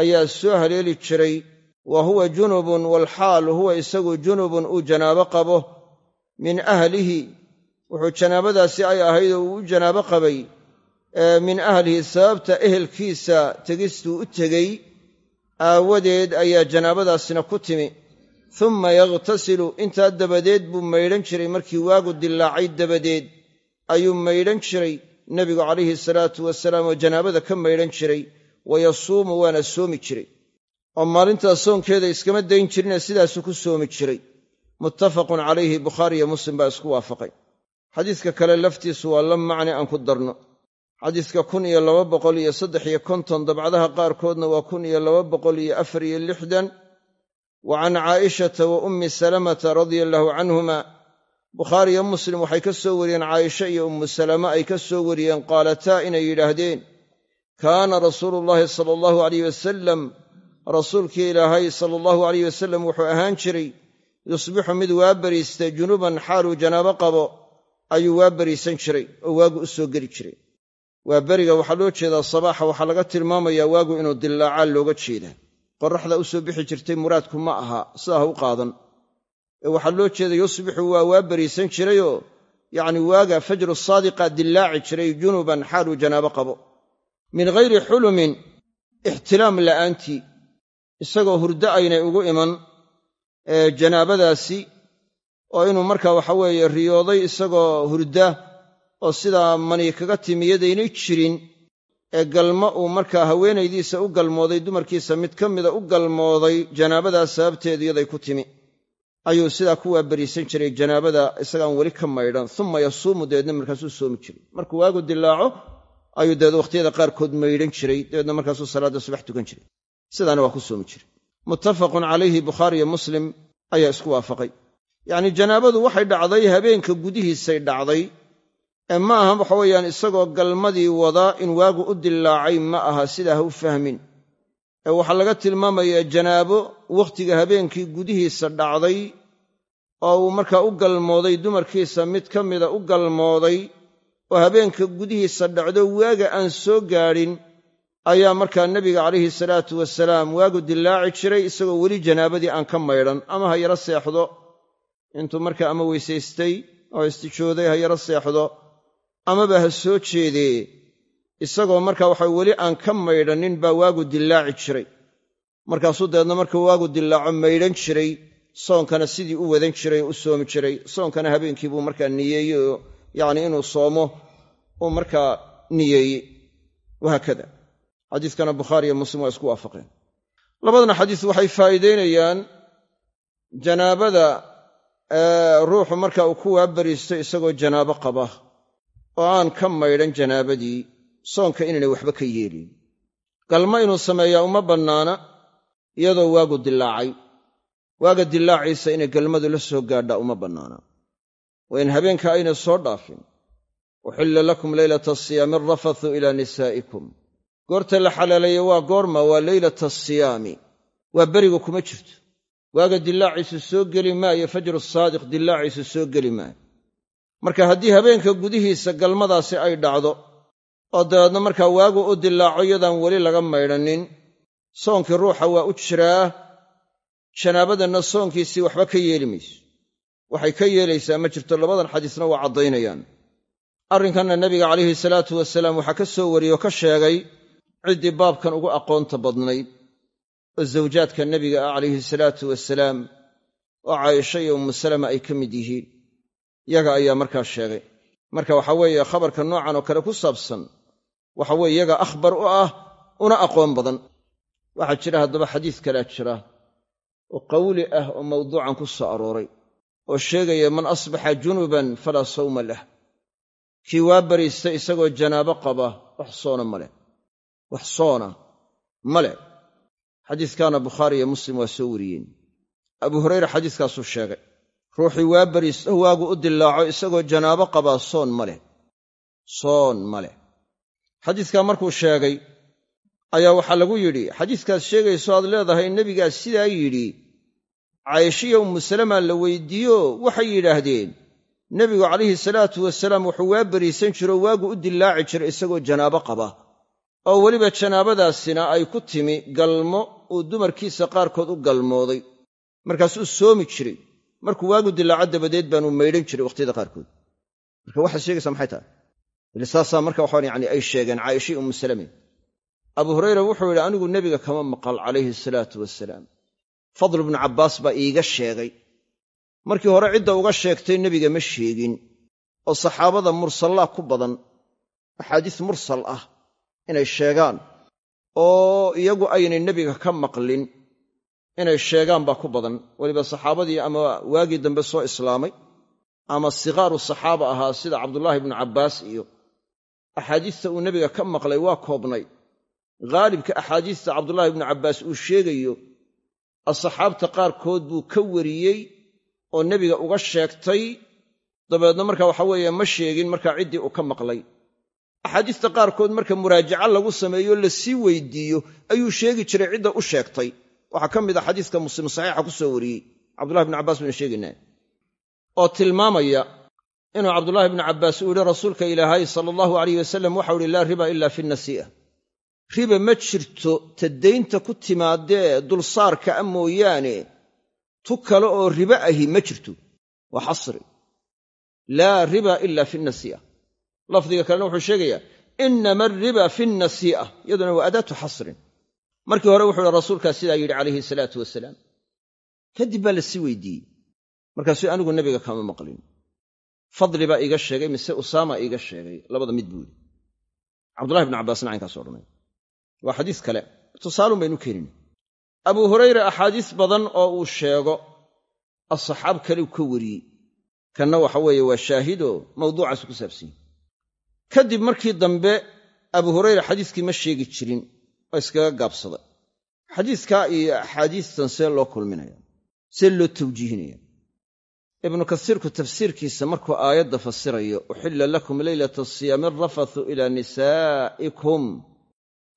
ayaa soo haleeli jiray wa huwa junubun walxaal huwa isagu junubun uu janaabo qabo min ahlihi wuxuu janaabadaasi ay ahayd oo uu u janaabo qabay min ahlihi sababta ehelkiisa tegistuu u tegey aawadeed ayaa janaabadaasina ku timi. Humma yakhtasilu intaa dabadeed buu maydhan jiray markii waagu dillaacay dabadeed ayuu maydhan jiray nebigu calayhi salaatu wasalaam oo janaabada ka maydhan jiray wa yasuumu waana soomi jiray. Oo maalintaas soonkeeda iskama dayn jirine sidaasuu ku soomi jiray muttafaqun calayhi bukhaari iyo muslim baa isku waafaqay. Xadiiska kale laftiisu waa la macni aan ku darno. Xadiiska kun iyo laba boqol iyo saddex iyo konton dabcadaha qaarkoodna waa kun iyo laba boqol iyo afar iyo lixdan. Wa can caa'ishata wa ummi salamata radia allaahu canhuma. Bukhaari iyo muslim waxay ka soo wariyeen caaisha iyo ummu salama ay ka soo wariyeen qaalataa inay yidhaahdeen kaana rasuulu llaahi sala allahu alayh wasalam rasuulkii ilaahay sala allahu alayh wasalam wuxuu ahaan jiray yusbixu mid waa bariista junuban xaaluu janaabo qabo ayuu waa bariisan jiray oo waagu u soo geli jiray. Waa beriga waxaa loo jeedaa sabaaxa waxaa laga tilmaamayaa waagu inuu dillaacaa looga jeedaa qorraxda u soo bixi jirtay muraadku ma aha sidaa ha u qaadan. Ee waxaa loo jeeda yusbixu waa waa bariisan jirayoo yacni waaga fajru saadiqa dillaaci jiray junuban xaaluu janaabo qabo. Min ghayri xulumin ixtilaam la'aantii isagoo hurdo aynay ugu iman janaabadaasi oo inuu markaa waxa weeye riyooday isagoo hurda oo sidaa mani kaga timi yadaynay jirin ee galmo uu markaa haweenaydiisa u galmooday dumarkiisa mid ka mida u galmooday janaabadaas sababteedu yaday ku timi. Ayuu sidaa ku waabariisan jiray janaabada isagaan weli ka maydhan uma yasuumu dabeedna markaasuu soomi jiray. Markuu waagu dilaaco ayuu dabeed wakhtiyada qaarkood maydhan jiray dabeedna markaasuu salaadda subax tukan jiray. Sidaana waa ku soomi jiray muttafaqun calayhi bukhaari iyo muslim ayaa isku waafaqay. Yacnii janaabadu waxay dhacday habeenka gudihiisay dhacday. Ee ma aha waxa weeyaan isagoo galmadii wadaa in waagu u dillaacay ma aha sidaa ha u fahmin. Ee waxaa laga tilmaamayaa janaabo wakhtiga habeenkii gudihiisa dhacday oo uu markaa u galmooday dumarkiisa mid ka mida u galmooday oo habeenka gudihiisa dhacdo waaga aan soo gaadhin ayaa markaa nebiga calayhi salaatu wasalaam waagu dillaaci jiray isagoo weli janaabadii aan ka maydhan ama ha yaro seexdo. Intuu markaa ama weysaystay oo istijooday ha yaro seexdo amaba ha soo jeedee. Isagoo markaa waxa weli aan ka maydhannin baa waagu dillaaci jiray. Markaasuu dabeedna markuu waagu dillaaco maydhan jiray soonkana sidii u wadan jiray u soomi jiray. Soonkana habeenkii buu markaa niyeeyey oo yacni inuu soomo uu markaa niyeeyey. Wahaakada xadiiskana bukhaari iyo muslim waa isku waafaqeen. Labadana xadiis waxay faa'iidaynayaan janaabada ruuxu marka uu ku waabariisto isagoo janaabo qaba oo aan ka maydhan janaabadii soonka inaynay waxba ka yeelin. Galmo inuu sameeyaa uma bannaana iyadoo waagu dillaacay. Waaga dillaaciisa inay galmadu la soo gaadhaa uma bannaana. Waa in habeenka aynay soo dhaafin uxilla lakum leylata asiyaami arafathu ilaa nisaa'ikum goorta la xalaaleeye waa goorma waa leylata asiyaami waa beriga kuma jirto. Waaga dillaaciisu soo geli maayo fajru saadiq dillaaciisu soo geli maayo. Marka haddii habeenka gudihiisa galmadaasi ay dhacdo oo dabeedna markaa waagu u dillaaco iyadaan weli laga maydhannin soonkii ruuxa waa u jiraa janaabadanna soonkiisii waxba ka yeeli mayso. Waxay ka yeelaysaa ma jirto labadan xadiisna waa caddaynayaan. Arrinkanna nebiga calayhi salaatu wasalaam waxaa ka soo wariyey oo ka sheegay ciddii baabkan ugu aqoonta badnayd oo zawjaadka nebiga ah calayhi salaatu wasalaam oo caaisha iyo ummu salama ay ka mid yihiin. Yaga ayaa markaa sheegay. Marka waxaa weeye khabarka noocan oo kale ku saabsan waxa weye yaga akhbar u ah una aqoon badan. Waxaa jira haddaba xadiis kalea jira oo qawli ah oo mawduucan ku soo arooray oo sheegaya man asbaxa junuban falaa sawma lah. Kii waa bariista isagoo janaabo qaba wax soona ma leh wax soona ma leh. Xadiiskaana bukhaari iyo muslim waa soo wariyeen. Abu hurayra xadiiskaasuu sheegay ruuxii waa bariisto waagu u dillaaco isagoo janaabo qabaa soon ma leh. Soon ma leh. Xadiiskaa markuu sheegay ayaa waxaa lagu yidhi xadiiskaas sheegayso aad leedahay nebigaas sidaa yidhi caayishiya ummu salama la weydiiyo waxay yidhaahdeen nebigu calayhi salaatu wasalaam wuxuu waa bariisan jiro waagu u dillaaci jiray isagoo janaabo qaba oo weliba janaabadaasina ay ku timi galmo uu dumarkiisa qaarkood u galmooday. Markaasuu soomi jiray. Markuu waagu dillaaco dabadeed baanu maydhan jiray wakhtiyada qaarkood. Marka waxaad sheegaysaa maxay tahay? Saasaa marka waxaan yani ay sheegeen caaishai ummu salame. Abu hurayra wuxuu yidhi anigu nebiga kama maqal calayhi salaatu wasalaam fadl bnu cabbaas baa iiga sheegay. Markii hore cidda uga sheegtay nebiga ma sheegin. Oo saxaabada mursallaa ku badan axaadiis mursal ah inay sheegaan. Oo iyagu aynay nebiga ka maqlin inay sheegaan baa ku badan. Weliba saxaabadii ama waagii dambe soo islaamay ama sikaaru saxaaba ahaa sida cabdullaahi ibnu cabbaas iyo axaadiista uu nebiga ka maqlay waa koobnay. Haalibka axaadiista cabdullaahi ibnu cabbaas uu sheegayo asxaabta qaarkood buu ka wariyey oo nebiga uga sheegtay. Dabeedna marka waxa weeye ma sheegin markaa ciddii uu ka maqlay axaadiista qaarkood marka muraajaca lagu sameeyo la sii weydiiyo ayuu sheegi jiray cidda u sheegtay. Waxaa ka mid a xadiiska muslim saxiixa ku soo wariyey. Cabdullahi bnu cabbaas baynu sheegaynaa. Oo tilmaamaya inuu cabdullaahi bnu cabbaas uu yihi rasuulka ilaahay sala allahu alayh wasalam waxau ihi laa riba ila fi nasii'a riba ma jirto ta daynta ku timaadee dulsaarka a mooyaane. Tu kale oo riba ahi ma jirto. Waa xasri. Laa riba ila fi nasii'a lafdiga kalena wuxuu sheegayaa inama ariba fi nasii'a iyaduna waa adaatu xasrin. Markii hore wuxuu ihi rasuulkaas sidaa yidhi calayhi salaatu wasalaam. Kadib baa la sii weydiiyey. Markaasuu anigu nebiga kama maqlin. Fadli baa iiga sheegay mise usaama iiga sheegay labada mid buu yidhi. Cabdullahi bnu cabbaasna caynkaas odhanay waa xadiis kale. Tusaalun baynu keenin. Abuu hurayra axaadiis badan oo uu sheego asxaab kaleu ka wariyey. Kanna waxa weeye waa shaahidoo mawduucaasi ku saabsan yahi kadib markii dambe abuu hurayra xadiiskii ma sheegi jirin oo iskaga gaabsaday. Xadiiskaa iyo axaadiistan see loo kulminaya see loo tawjiihinaya. Ibnu kasiirku tafsiirkiisa markuu aayadda fasirayo uxilla lakum leylata siyaami arafathu ilaa nisaa'ikum.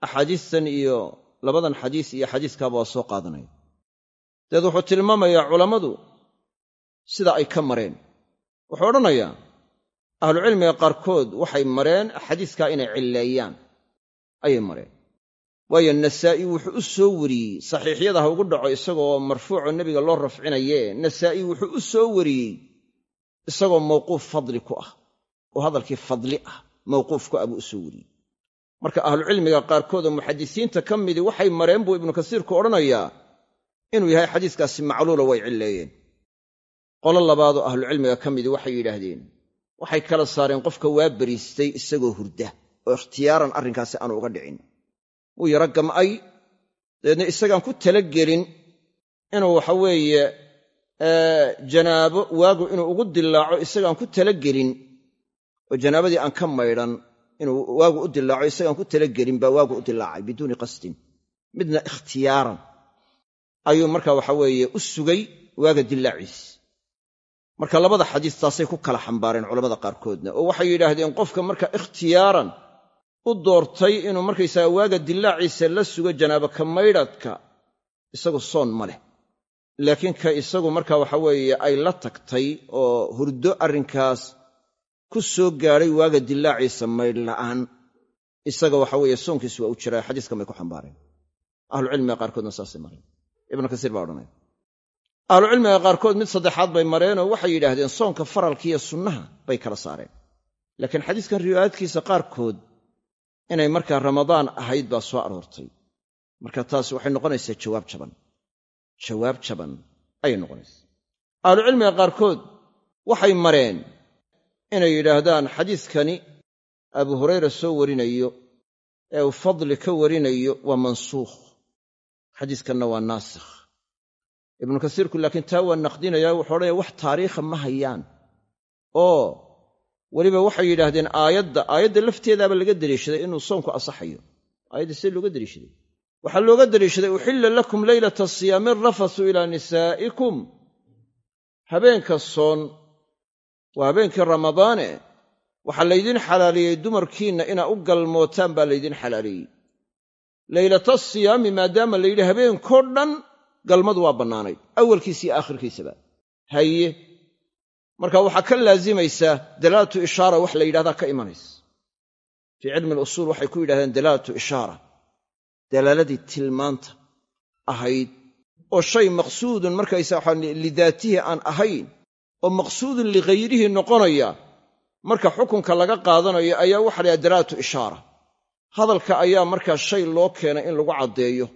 Axaadiistan iyo labadan xadiis iyo xadiiskaaba waa soo qaadanaya. Dabeed wuxuu tilmaamayaa culammadu sida ay ka mareen. Wuxuu odhanayaa ahlucilmiga qaarkood waxay mareen xadiiskaa inay cilleeyaan. Ayay mareen. Waayo nasaa'i wuxuu u soo wariyey saxiixyada ha ugu dhaco isagoo marfuucoo nebiga loo rafcinaye nasaa'i wuxuu u soo wariyey isagoo mawquuf fadli ku ah oo hadalkii fadli ah mawquuf ku ah buu u soo wariyey. Marka ahlucilmiga qaarkood oo muxadisiinta ka midii waxay mareen buu ibnu kasiirku odhanayaa inuu yahay xadiiskaasi macluula way cilleeyeen. Qolo labaadoo ahlucilmiga ka midii waxay yidhaahdeen waxay kala saareen qofka waa beriistay isagoo hurda oo ikhtiyaaran arrinkaasi aanu uga dhicin. Wuu yaro gam'ay dabeedna isagaan ku talagelin inuu waxa weeye janaabo waagu inuu ugu dilaaco isagaan ku talagelin oo janaabadii aan ka maydhan inuu waagu u dilaaco isagaan ku talagelin baa waagu u dilaacay biduuni qasdin. Midna ikhtiyaaran ayuu marka waxa weeye u sugay waaga dilaaciis marka labada xadiis taasay ku kala xambaareen culamada qaarkoodna oo waxay yidhaahdeen qofka marka ikhtiyaaran u doortay inuu markaysaga waaga dilaaciisa la sugo janaabo ka maydhadka isagu soon ma leh. Laakiin ka isagu marka waxa weeye ay la tagtay oo hurdo arrinkaas ku soo gaadhay waaga dilaaciisa maydh la'aan isaga waxa weeye soonkiisu waa u jiraa xadiiskan bay ku xambaareen. Ahlucilmiga qaarkoodna saasay mareen. Ibnu kasiir baa odhanaya ahlucilmiga qaarkood mid saddexaad bay mareenoo waxay yidhaahdeen soonka faralkiiyo sunnaha bay kala saareen. Laakiin xadiiskan riwaayaadkiisa qaarkood inay markaa ramadaan ahayd baa soo aroortay. Marka taas waxay noqonaysaa jawaab jaban. Jawaab jaban ayay noqonaysaa. Ahlucilmiga qaarkood waxay mareen inay yidhaahdaan xadiiskani abu hurayra soo warinayo ee uu fadli ka warinayo waa mansuukh. Xadiiskanna waa naasikh ibnu kasiirku laakiin taa waa naqdinaya. Wuxuu odhanaya wax taariikha ma hayaan. Oo weliba waxay yidhaahdeen aayadda aayadda lafteedaaba laga deliishaday inuu soonku asaxayo. Aayadda see looga deliishaday waxaa looga deliishaday uxilla lakum leylata siyaami rafasu ilaa nisaa'ikum. Habeenka soon waa habeenkii ramadaane waxaa laydin xalaaleeyey dumarkiinna inaa u galmootaan baa laydin xalaaleeyey leylata siyaami maadaama la yidhi habeenkoo dhan galmadu waa bannaanayd awalkiisa iyo aakhirkiisaba. Haye marka waxaa ka laazimaysaa dalaalatu ishaara wax la yidhahdaa ka imanaysa. Fii cilmi alusuul waxay ku yidhahdeen dalaalatu ishaara dalaaladii tilmaanta ahayd oo shay maqsuudun markaysa waxaa lidaatihi aan ahayn oo maqsuudun lighayrihii noqonaya marka xukunka laga qaadanayo ayaa waxa la yhaha dalaalatu ishaara. Hadalka ayaa markaa shay loo keenay in lagu caddeeyo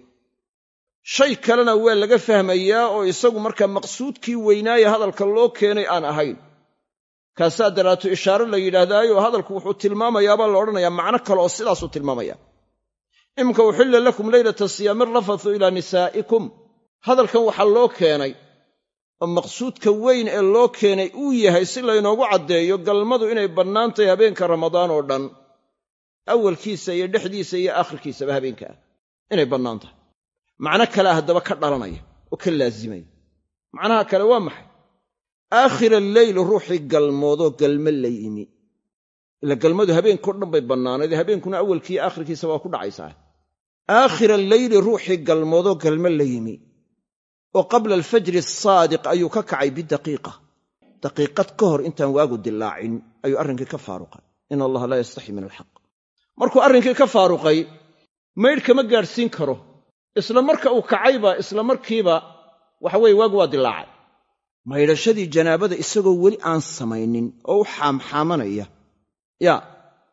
shay kalena waa laga fahmayaa oo isagu markaa maqsuudkii weynaaya hadalka loo keenay aan ahayn. Kaasaa dalaatu ishaare la yidhaahdaayo hadalku wuxuu tilmaamayaabaa la odhanayaa macno kale oo sidaasuu tilmaamaya iminka uxilla lakum leylata siyaami rafathu ilaa nisaa'ikum. Hadalkan waxaa loo keenay oo maqsuudka weyn ee loo keenay uu yahay si laynoogu caddeeyo galmadu inay bannaan tahay habeenka ramadaan oo dhan awalkiisa iyo dhexdiisa iyo aakhirkiisaba habeenka ah inay bannaan tahay macno kalea haddaba ka dhalanaya oo ka laazimaya. Macnaha kale waa maxay? Aakhira alleyl ruuxii galmoodoo galmo la yimi ila galmadu habeenkao dhan bay bannaanayd habeenkuna awalkiiyo aakhirkiisa waa ku dhacaysaa. Aakhira alleyli ruuxii galmoodoo galmo la yimi oo qabla alfajri asaadiq ayuu ka kacay bidaqiiqa daqiiqad ka hor intaan waagu dilaacin ayuu arrinkii ka faaruqay. In allaha laa yastaxi min alxaq markuu arrinkii ka faaruqay maydh kama gaadhsiin karo isla marka uu kacayba isla markiiba waxa weeye waagu waa dilaacay maydhashadii janaabada isagoo weli aan samaynin oo u xaamxaamanaya ya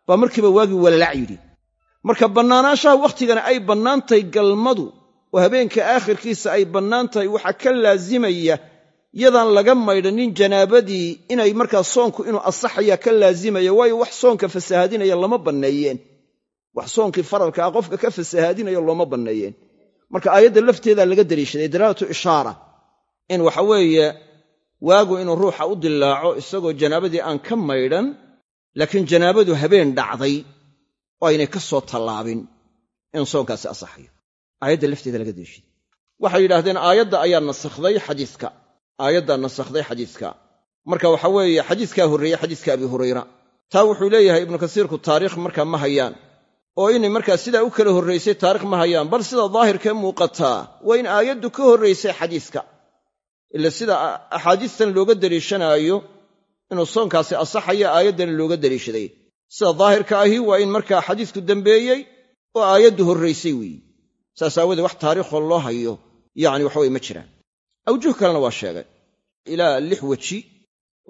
baa markiiba waagii walalac yidhi. Marka bannaanaanshaha wakhtigana ay bannaan tahay galmadu oo habeenka aakhirkiisa ay bannaan tahay waxaa ka laazimaya yadaan laga maydhanin janaabadii inay markaa soonku inuu asaxaya ka laazimaya waayo wax soonka fasahaadinaya lama banneeyeen wax soonkii faralka ah qofka ka fasahaadinaya looma banneeyeen marka aayadda lafteedaa laga daliishaday dalaalatu ishaara. In waxa weeye waagu inuu ruuxa u dilaaco isagoo janaabadii aan ka maydhan laakiin janaabadu habeen dhacday oo aynay ka soo tallaabin. In soonkaasi asaxayo. Aayadda lafteeda laga daliishaday waxay yidhaahdeen aayadda ayaa nasakhday xadiiska. Aayaddaa nasakhday xadiiska. Marka waxa weeye xadiiskaa horreeyey xadiiska abi hurayra. Taa wuxuu leeyahay ibnu kasiirku taariikh markaa ma hayaan oo inay markaa sidaa u kala horraysay taarikh ma hayaan bal sida daahirkee muuqataa waa in aayaddu ka horraysay xadiiska. Ila sida axaadiistan looga deliishanaayo inuu soonkaasi asaxaya aayaddana looga deliishaday sida daahirka ahi waa in markaa xadiisku dembeeyey oo aayaddu horraysay weeye saas aawoodee wax taariikhoo loo hayo yacni waxaweye ma jiraan. Awjuh kalena waa sheegay. Ilaa lix weji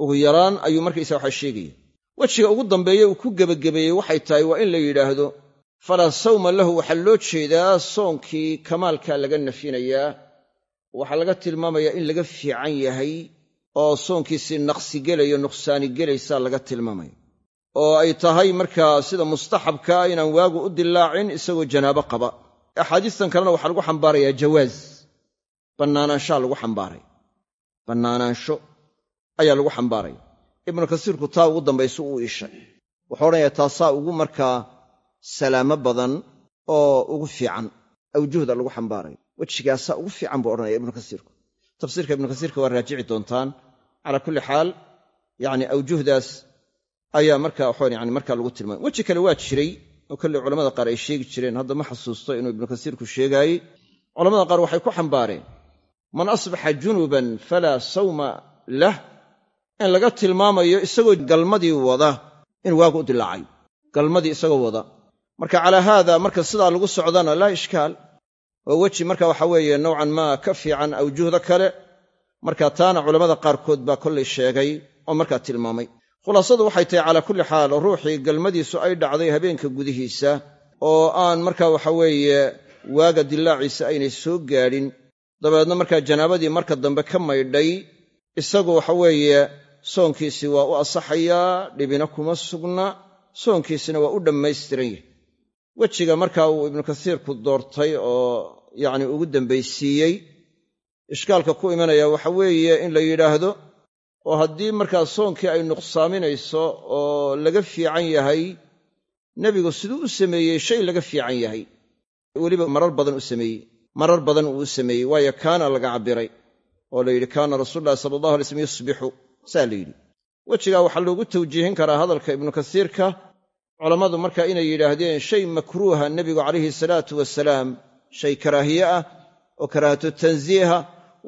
ugu yaraan ayuu markaysa waxa sheegaya wejiga ugu dambeeye uu ku gebagabeeyey waxay tahay waa in la yidhaahdo falaa sawma lahu waxaa loo jeedaa soonkii kamaalkaa laga nafyinayaa waxaa laga tilmaamayaa in laga fiican yahay oo soonkiisii naqsi gelayo nuqsaani gelaysaa laga tilmaamaya. Oo ay tahay markaa sida mustaxabkaa inaan waagu u dilaacin isagoo janaabo qaba. Axaadiistan kalena waxaa lagu xambaarayaa jawaaz. Bannaanaanshaa lagu xambaaray. Bannaanaansho ayaa lagu xambaaraya ibnu kasiirku taa ugu dambaysu uu ishay. Wuxuu odhanayaa taasaa ugu markaa salaamo badan oo ugu fiican awjuhda lagu xambaarayo wejigaasaa ugu fiican buu odhanaya ibnu kasiirku. Tafsiirka ibnu kasiirka waa raajici doontaan. Calaa kulli xaal yacni awjuhdaas ayaa marka waxaan yani markaa lagu tilmaamay. Weji kale waa jiray oo kolley culamada qaar ay sheegi jireen. Hadda ma xasuusto inuu ibnu kasiirku sheegaayey culamada qaar waxay ku xambaareen man asbaxa junuban falaa sawma lah in laga tilmaamayo isagoo galmadii wada in waagu u dilaacay. Galmadii isagoo wada marka calaa haada marka sidaa lagu socdana laa ishkaal. Oo weji marka waxa weeye nowcan maa ka fiican awjuhda kale. Marka taana culammada qaarkood baa kollay sheegay oo markaa tilmaamay. Khulaasadu waxay tahay calaa kulli xaal ruuxii galmadiisu ay dhacday habeenka gudihiisa oo aan marka waxa weeye waaga dilaaciisa aynay soo gaadhin. Dabeedna markaa janaabadii marka dambe ka maydhay isagu waxa weeye soonkiisii waa u asaxayaa dhibina kuma sugna soonkiisina waa u dhammaystiran yahay wejiga markaa uu ibnu kasiirku doortay oo yacni ugu dambaysiiyey ishkaalka ku imanaya waxa weeye in la yidhaahdo oo haddii markaa soonkii ay nuqsaaminayso oo laga fiican yahay nebigu siduu u sameeyey shay laga fiican yahay. Weliba marar badan u sameeyey marar badan uu u sameeyey waayo kaana laga cabbiray oo la yidhi kaana rasuululahi sala allahu alay slm yusbixu saa la yidhi. Wejigaa waxaa loogu tawjiihin karaa hadalka ibnu kasiirka culammadu markaa inay yidhaahdeen shay makruuha nebigu calayhi salaatu wasalaam shay karaahiye ah oo karaahatu tansiiha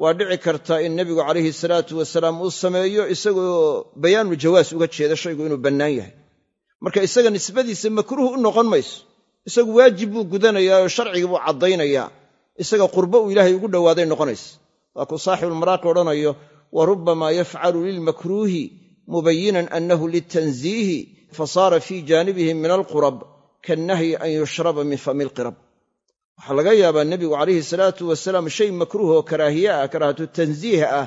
waa dhici karta in nebigu calayhi salaatu wasalaam uu sameeyo isagoo bayaanu jawaas uga jeeda shaygu inuu bannaan yahay. Marka isaga nisbadiisa makruuh u noqon mayso isagu waajib buu gudanayaa oo sharcigii buu caddaynayaa isaga qurbo uu ilaahay ugu dhowaaday noqonaysa waa kuu saaxibulmaraaqi odhanayo wa rubbamaa yafcalu lilmakruuhi mubayinan annahu litanziihi fasaara fii jaanibihi min alqurab kannahyi an yushraba min fami lqirab waxaa laga yaabaa nebigu calayhi salaatu wasalaam shay makruuh oo karaahiye ah karaahatu tansiih ah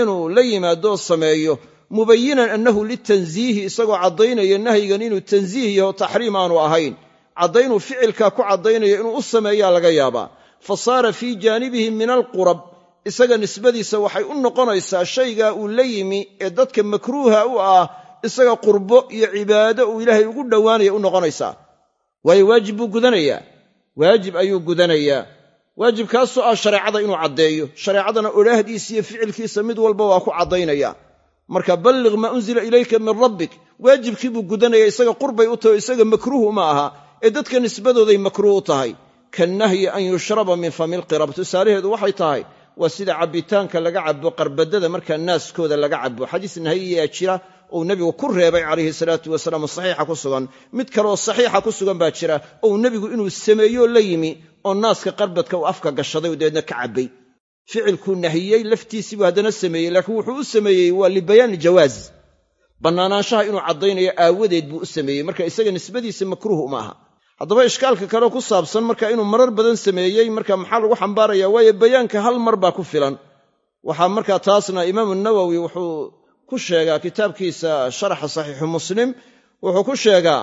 inuu la yimaadoo sameeyo mubayinan annahu litanziihi isagoo caddaynaya nahyigan inuu tanziih yaho taxriim aanu ahayn. Caddaynuu ficilkaa ku caddaynayo inuu u sameeyaa laga yaabaa. Fa saara fii jaanibihi min alqurab isaga nisbadiisa waxay u noqonaysaa shaygaa uu la yimi ee dadka makruuha u ah isaga qurbo iyo cibaado uu ilaahay ugu dhowaanaya u noqonaysaa. Waayo waajib buu gudanayaa waajib ayuu gudanayaa waajibkaasoo ah shareecada inuu caddeeyo. Shareecadana odhaahdiisa iyo ficilkiisa mid walba waa ku caddaynaya. Marka balliq maa unzila ilayka min rabbik. Waajibkii buu gudanaya isaga qurbay u tahay isaga makruuh uma aha ee dadka nisbadooday makruuh u tahay. Kannahyi an yushraba min fami lqirab tusaalaheedu waxay tahay waa sida cabbitaanka laga cabo qarbadada markaa naaskooda laga cabo xadiis nahyiyaa jira ou nebigu ku reebay calayhi salaatu wasalaam saxiixa ku sugan. Mid kaleoo saxiixa ku sugan baa jira ou nebigu inuu sameeyoo la yimi oo naaska qarbadka uu afka gashaday oo ka cabbay. Ficilkuu nahiyey laftiisiibuu haddana sameeyey laakiin wuxuu u sameeyey waa libayaani jawaaz. Bannaanaanshaha inuu caddaynayo aawadeed buu u sameeyey marka isaga nisbadiisa makruuh uma aha. Haddaba ishkaalka kale ku saabsan marka inuu marar badan sameeyey marka maxaa lagu xambaaraya waayo bayaanka hal mar baa ku filan. Waxaa markaa taasna imaamu nawowi wuxuu ku sheegaa kitaabkiisa sharaxa saxiixu muslim wuxuu ku sheegaa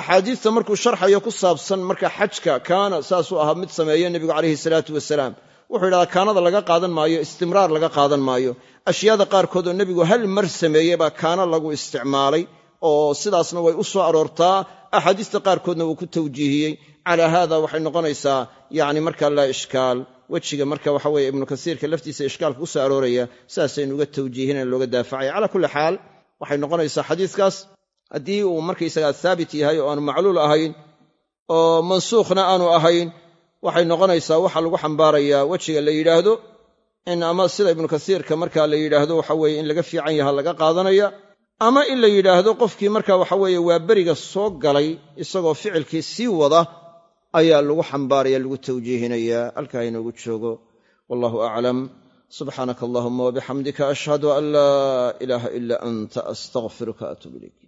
axaadiista markuu sharxayo ku saabsan marka xajka kaana saasuu ahaa mid sameeyo nebigu calayhi salaatu wasalaam. Wuxuu yidhahdaa kaanada laga qaadan maayo istimraar laga qaadan maayo. Ashyaada qaarkood oo nebigu hal mar sameeyey baa kaana lagu isticmaalay oo sidaasna way u soo aroortaa. Axaadiista qaarkoodna wuu ku tawjiihiyey. Calaa haada waxay noqonaysaa yacni marka laa ishkaal wejiga marka waxa weye ibnu kasiirka laftiisa ishkaalka ku soo arooraya sidaasaynu uga tawjiihinana looga daafacaya calaa kulli xaal waxay noqonaysaa xadiiskaas. Haddii uu markaysagaa haabit yahay oo aanu macluul ahayn oo mansuukhna aanu ahayn waxay noqonaysaa waxa lagu xambaarayaa wejiga la yidhaahdo in ama sida ibnu kasiirka marka la yidhaahdo waxa weye in laga fiican yaha laga qaadanaya ama in la yidhaahdo qofkii marka waxa weeye waa beriga soo galay isagoo ficilkii sii wada ayaa lagu xambaaraya lagu tawjiihinaya halkaa inoogu joogo. Wallahu aclam subxaanaka allahuma wabixamdika ashhadu an laa ilaaha ila anta astaqfiruka atuub ilayk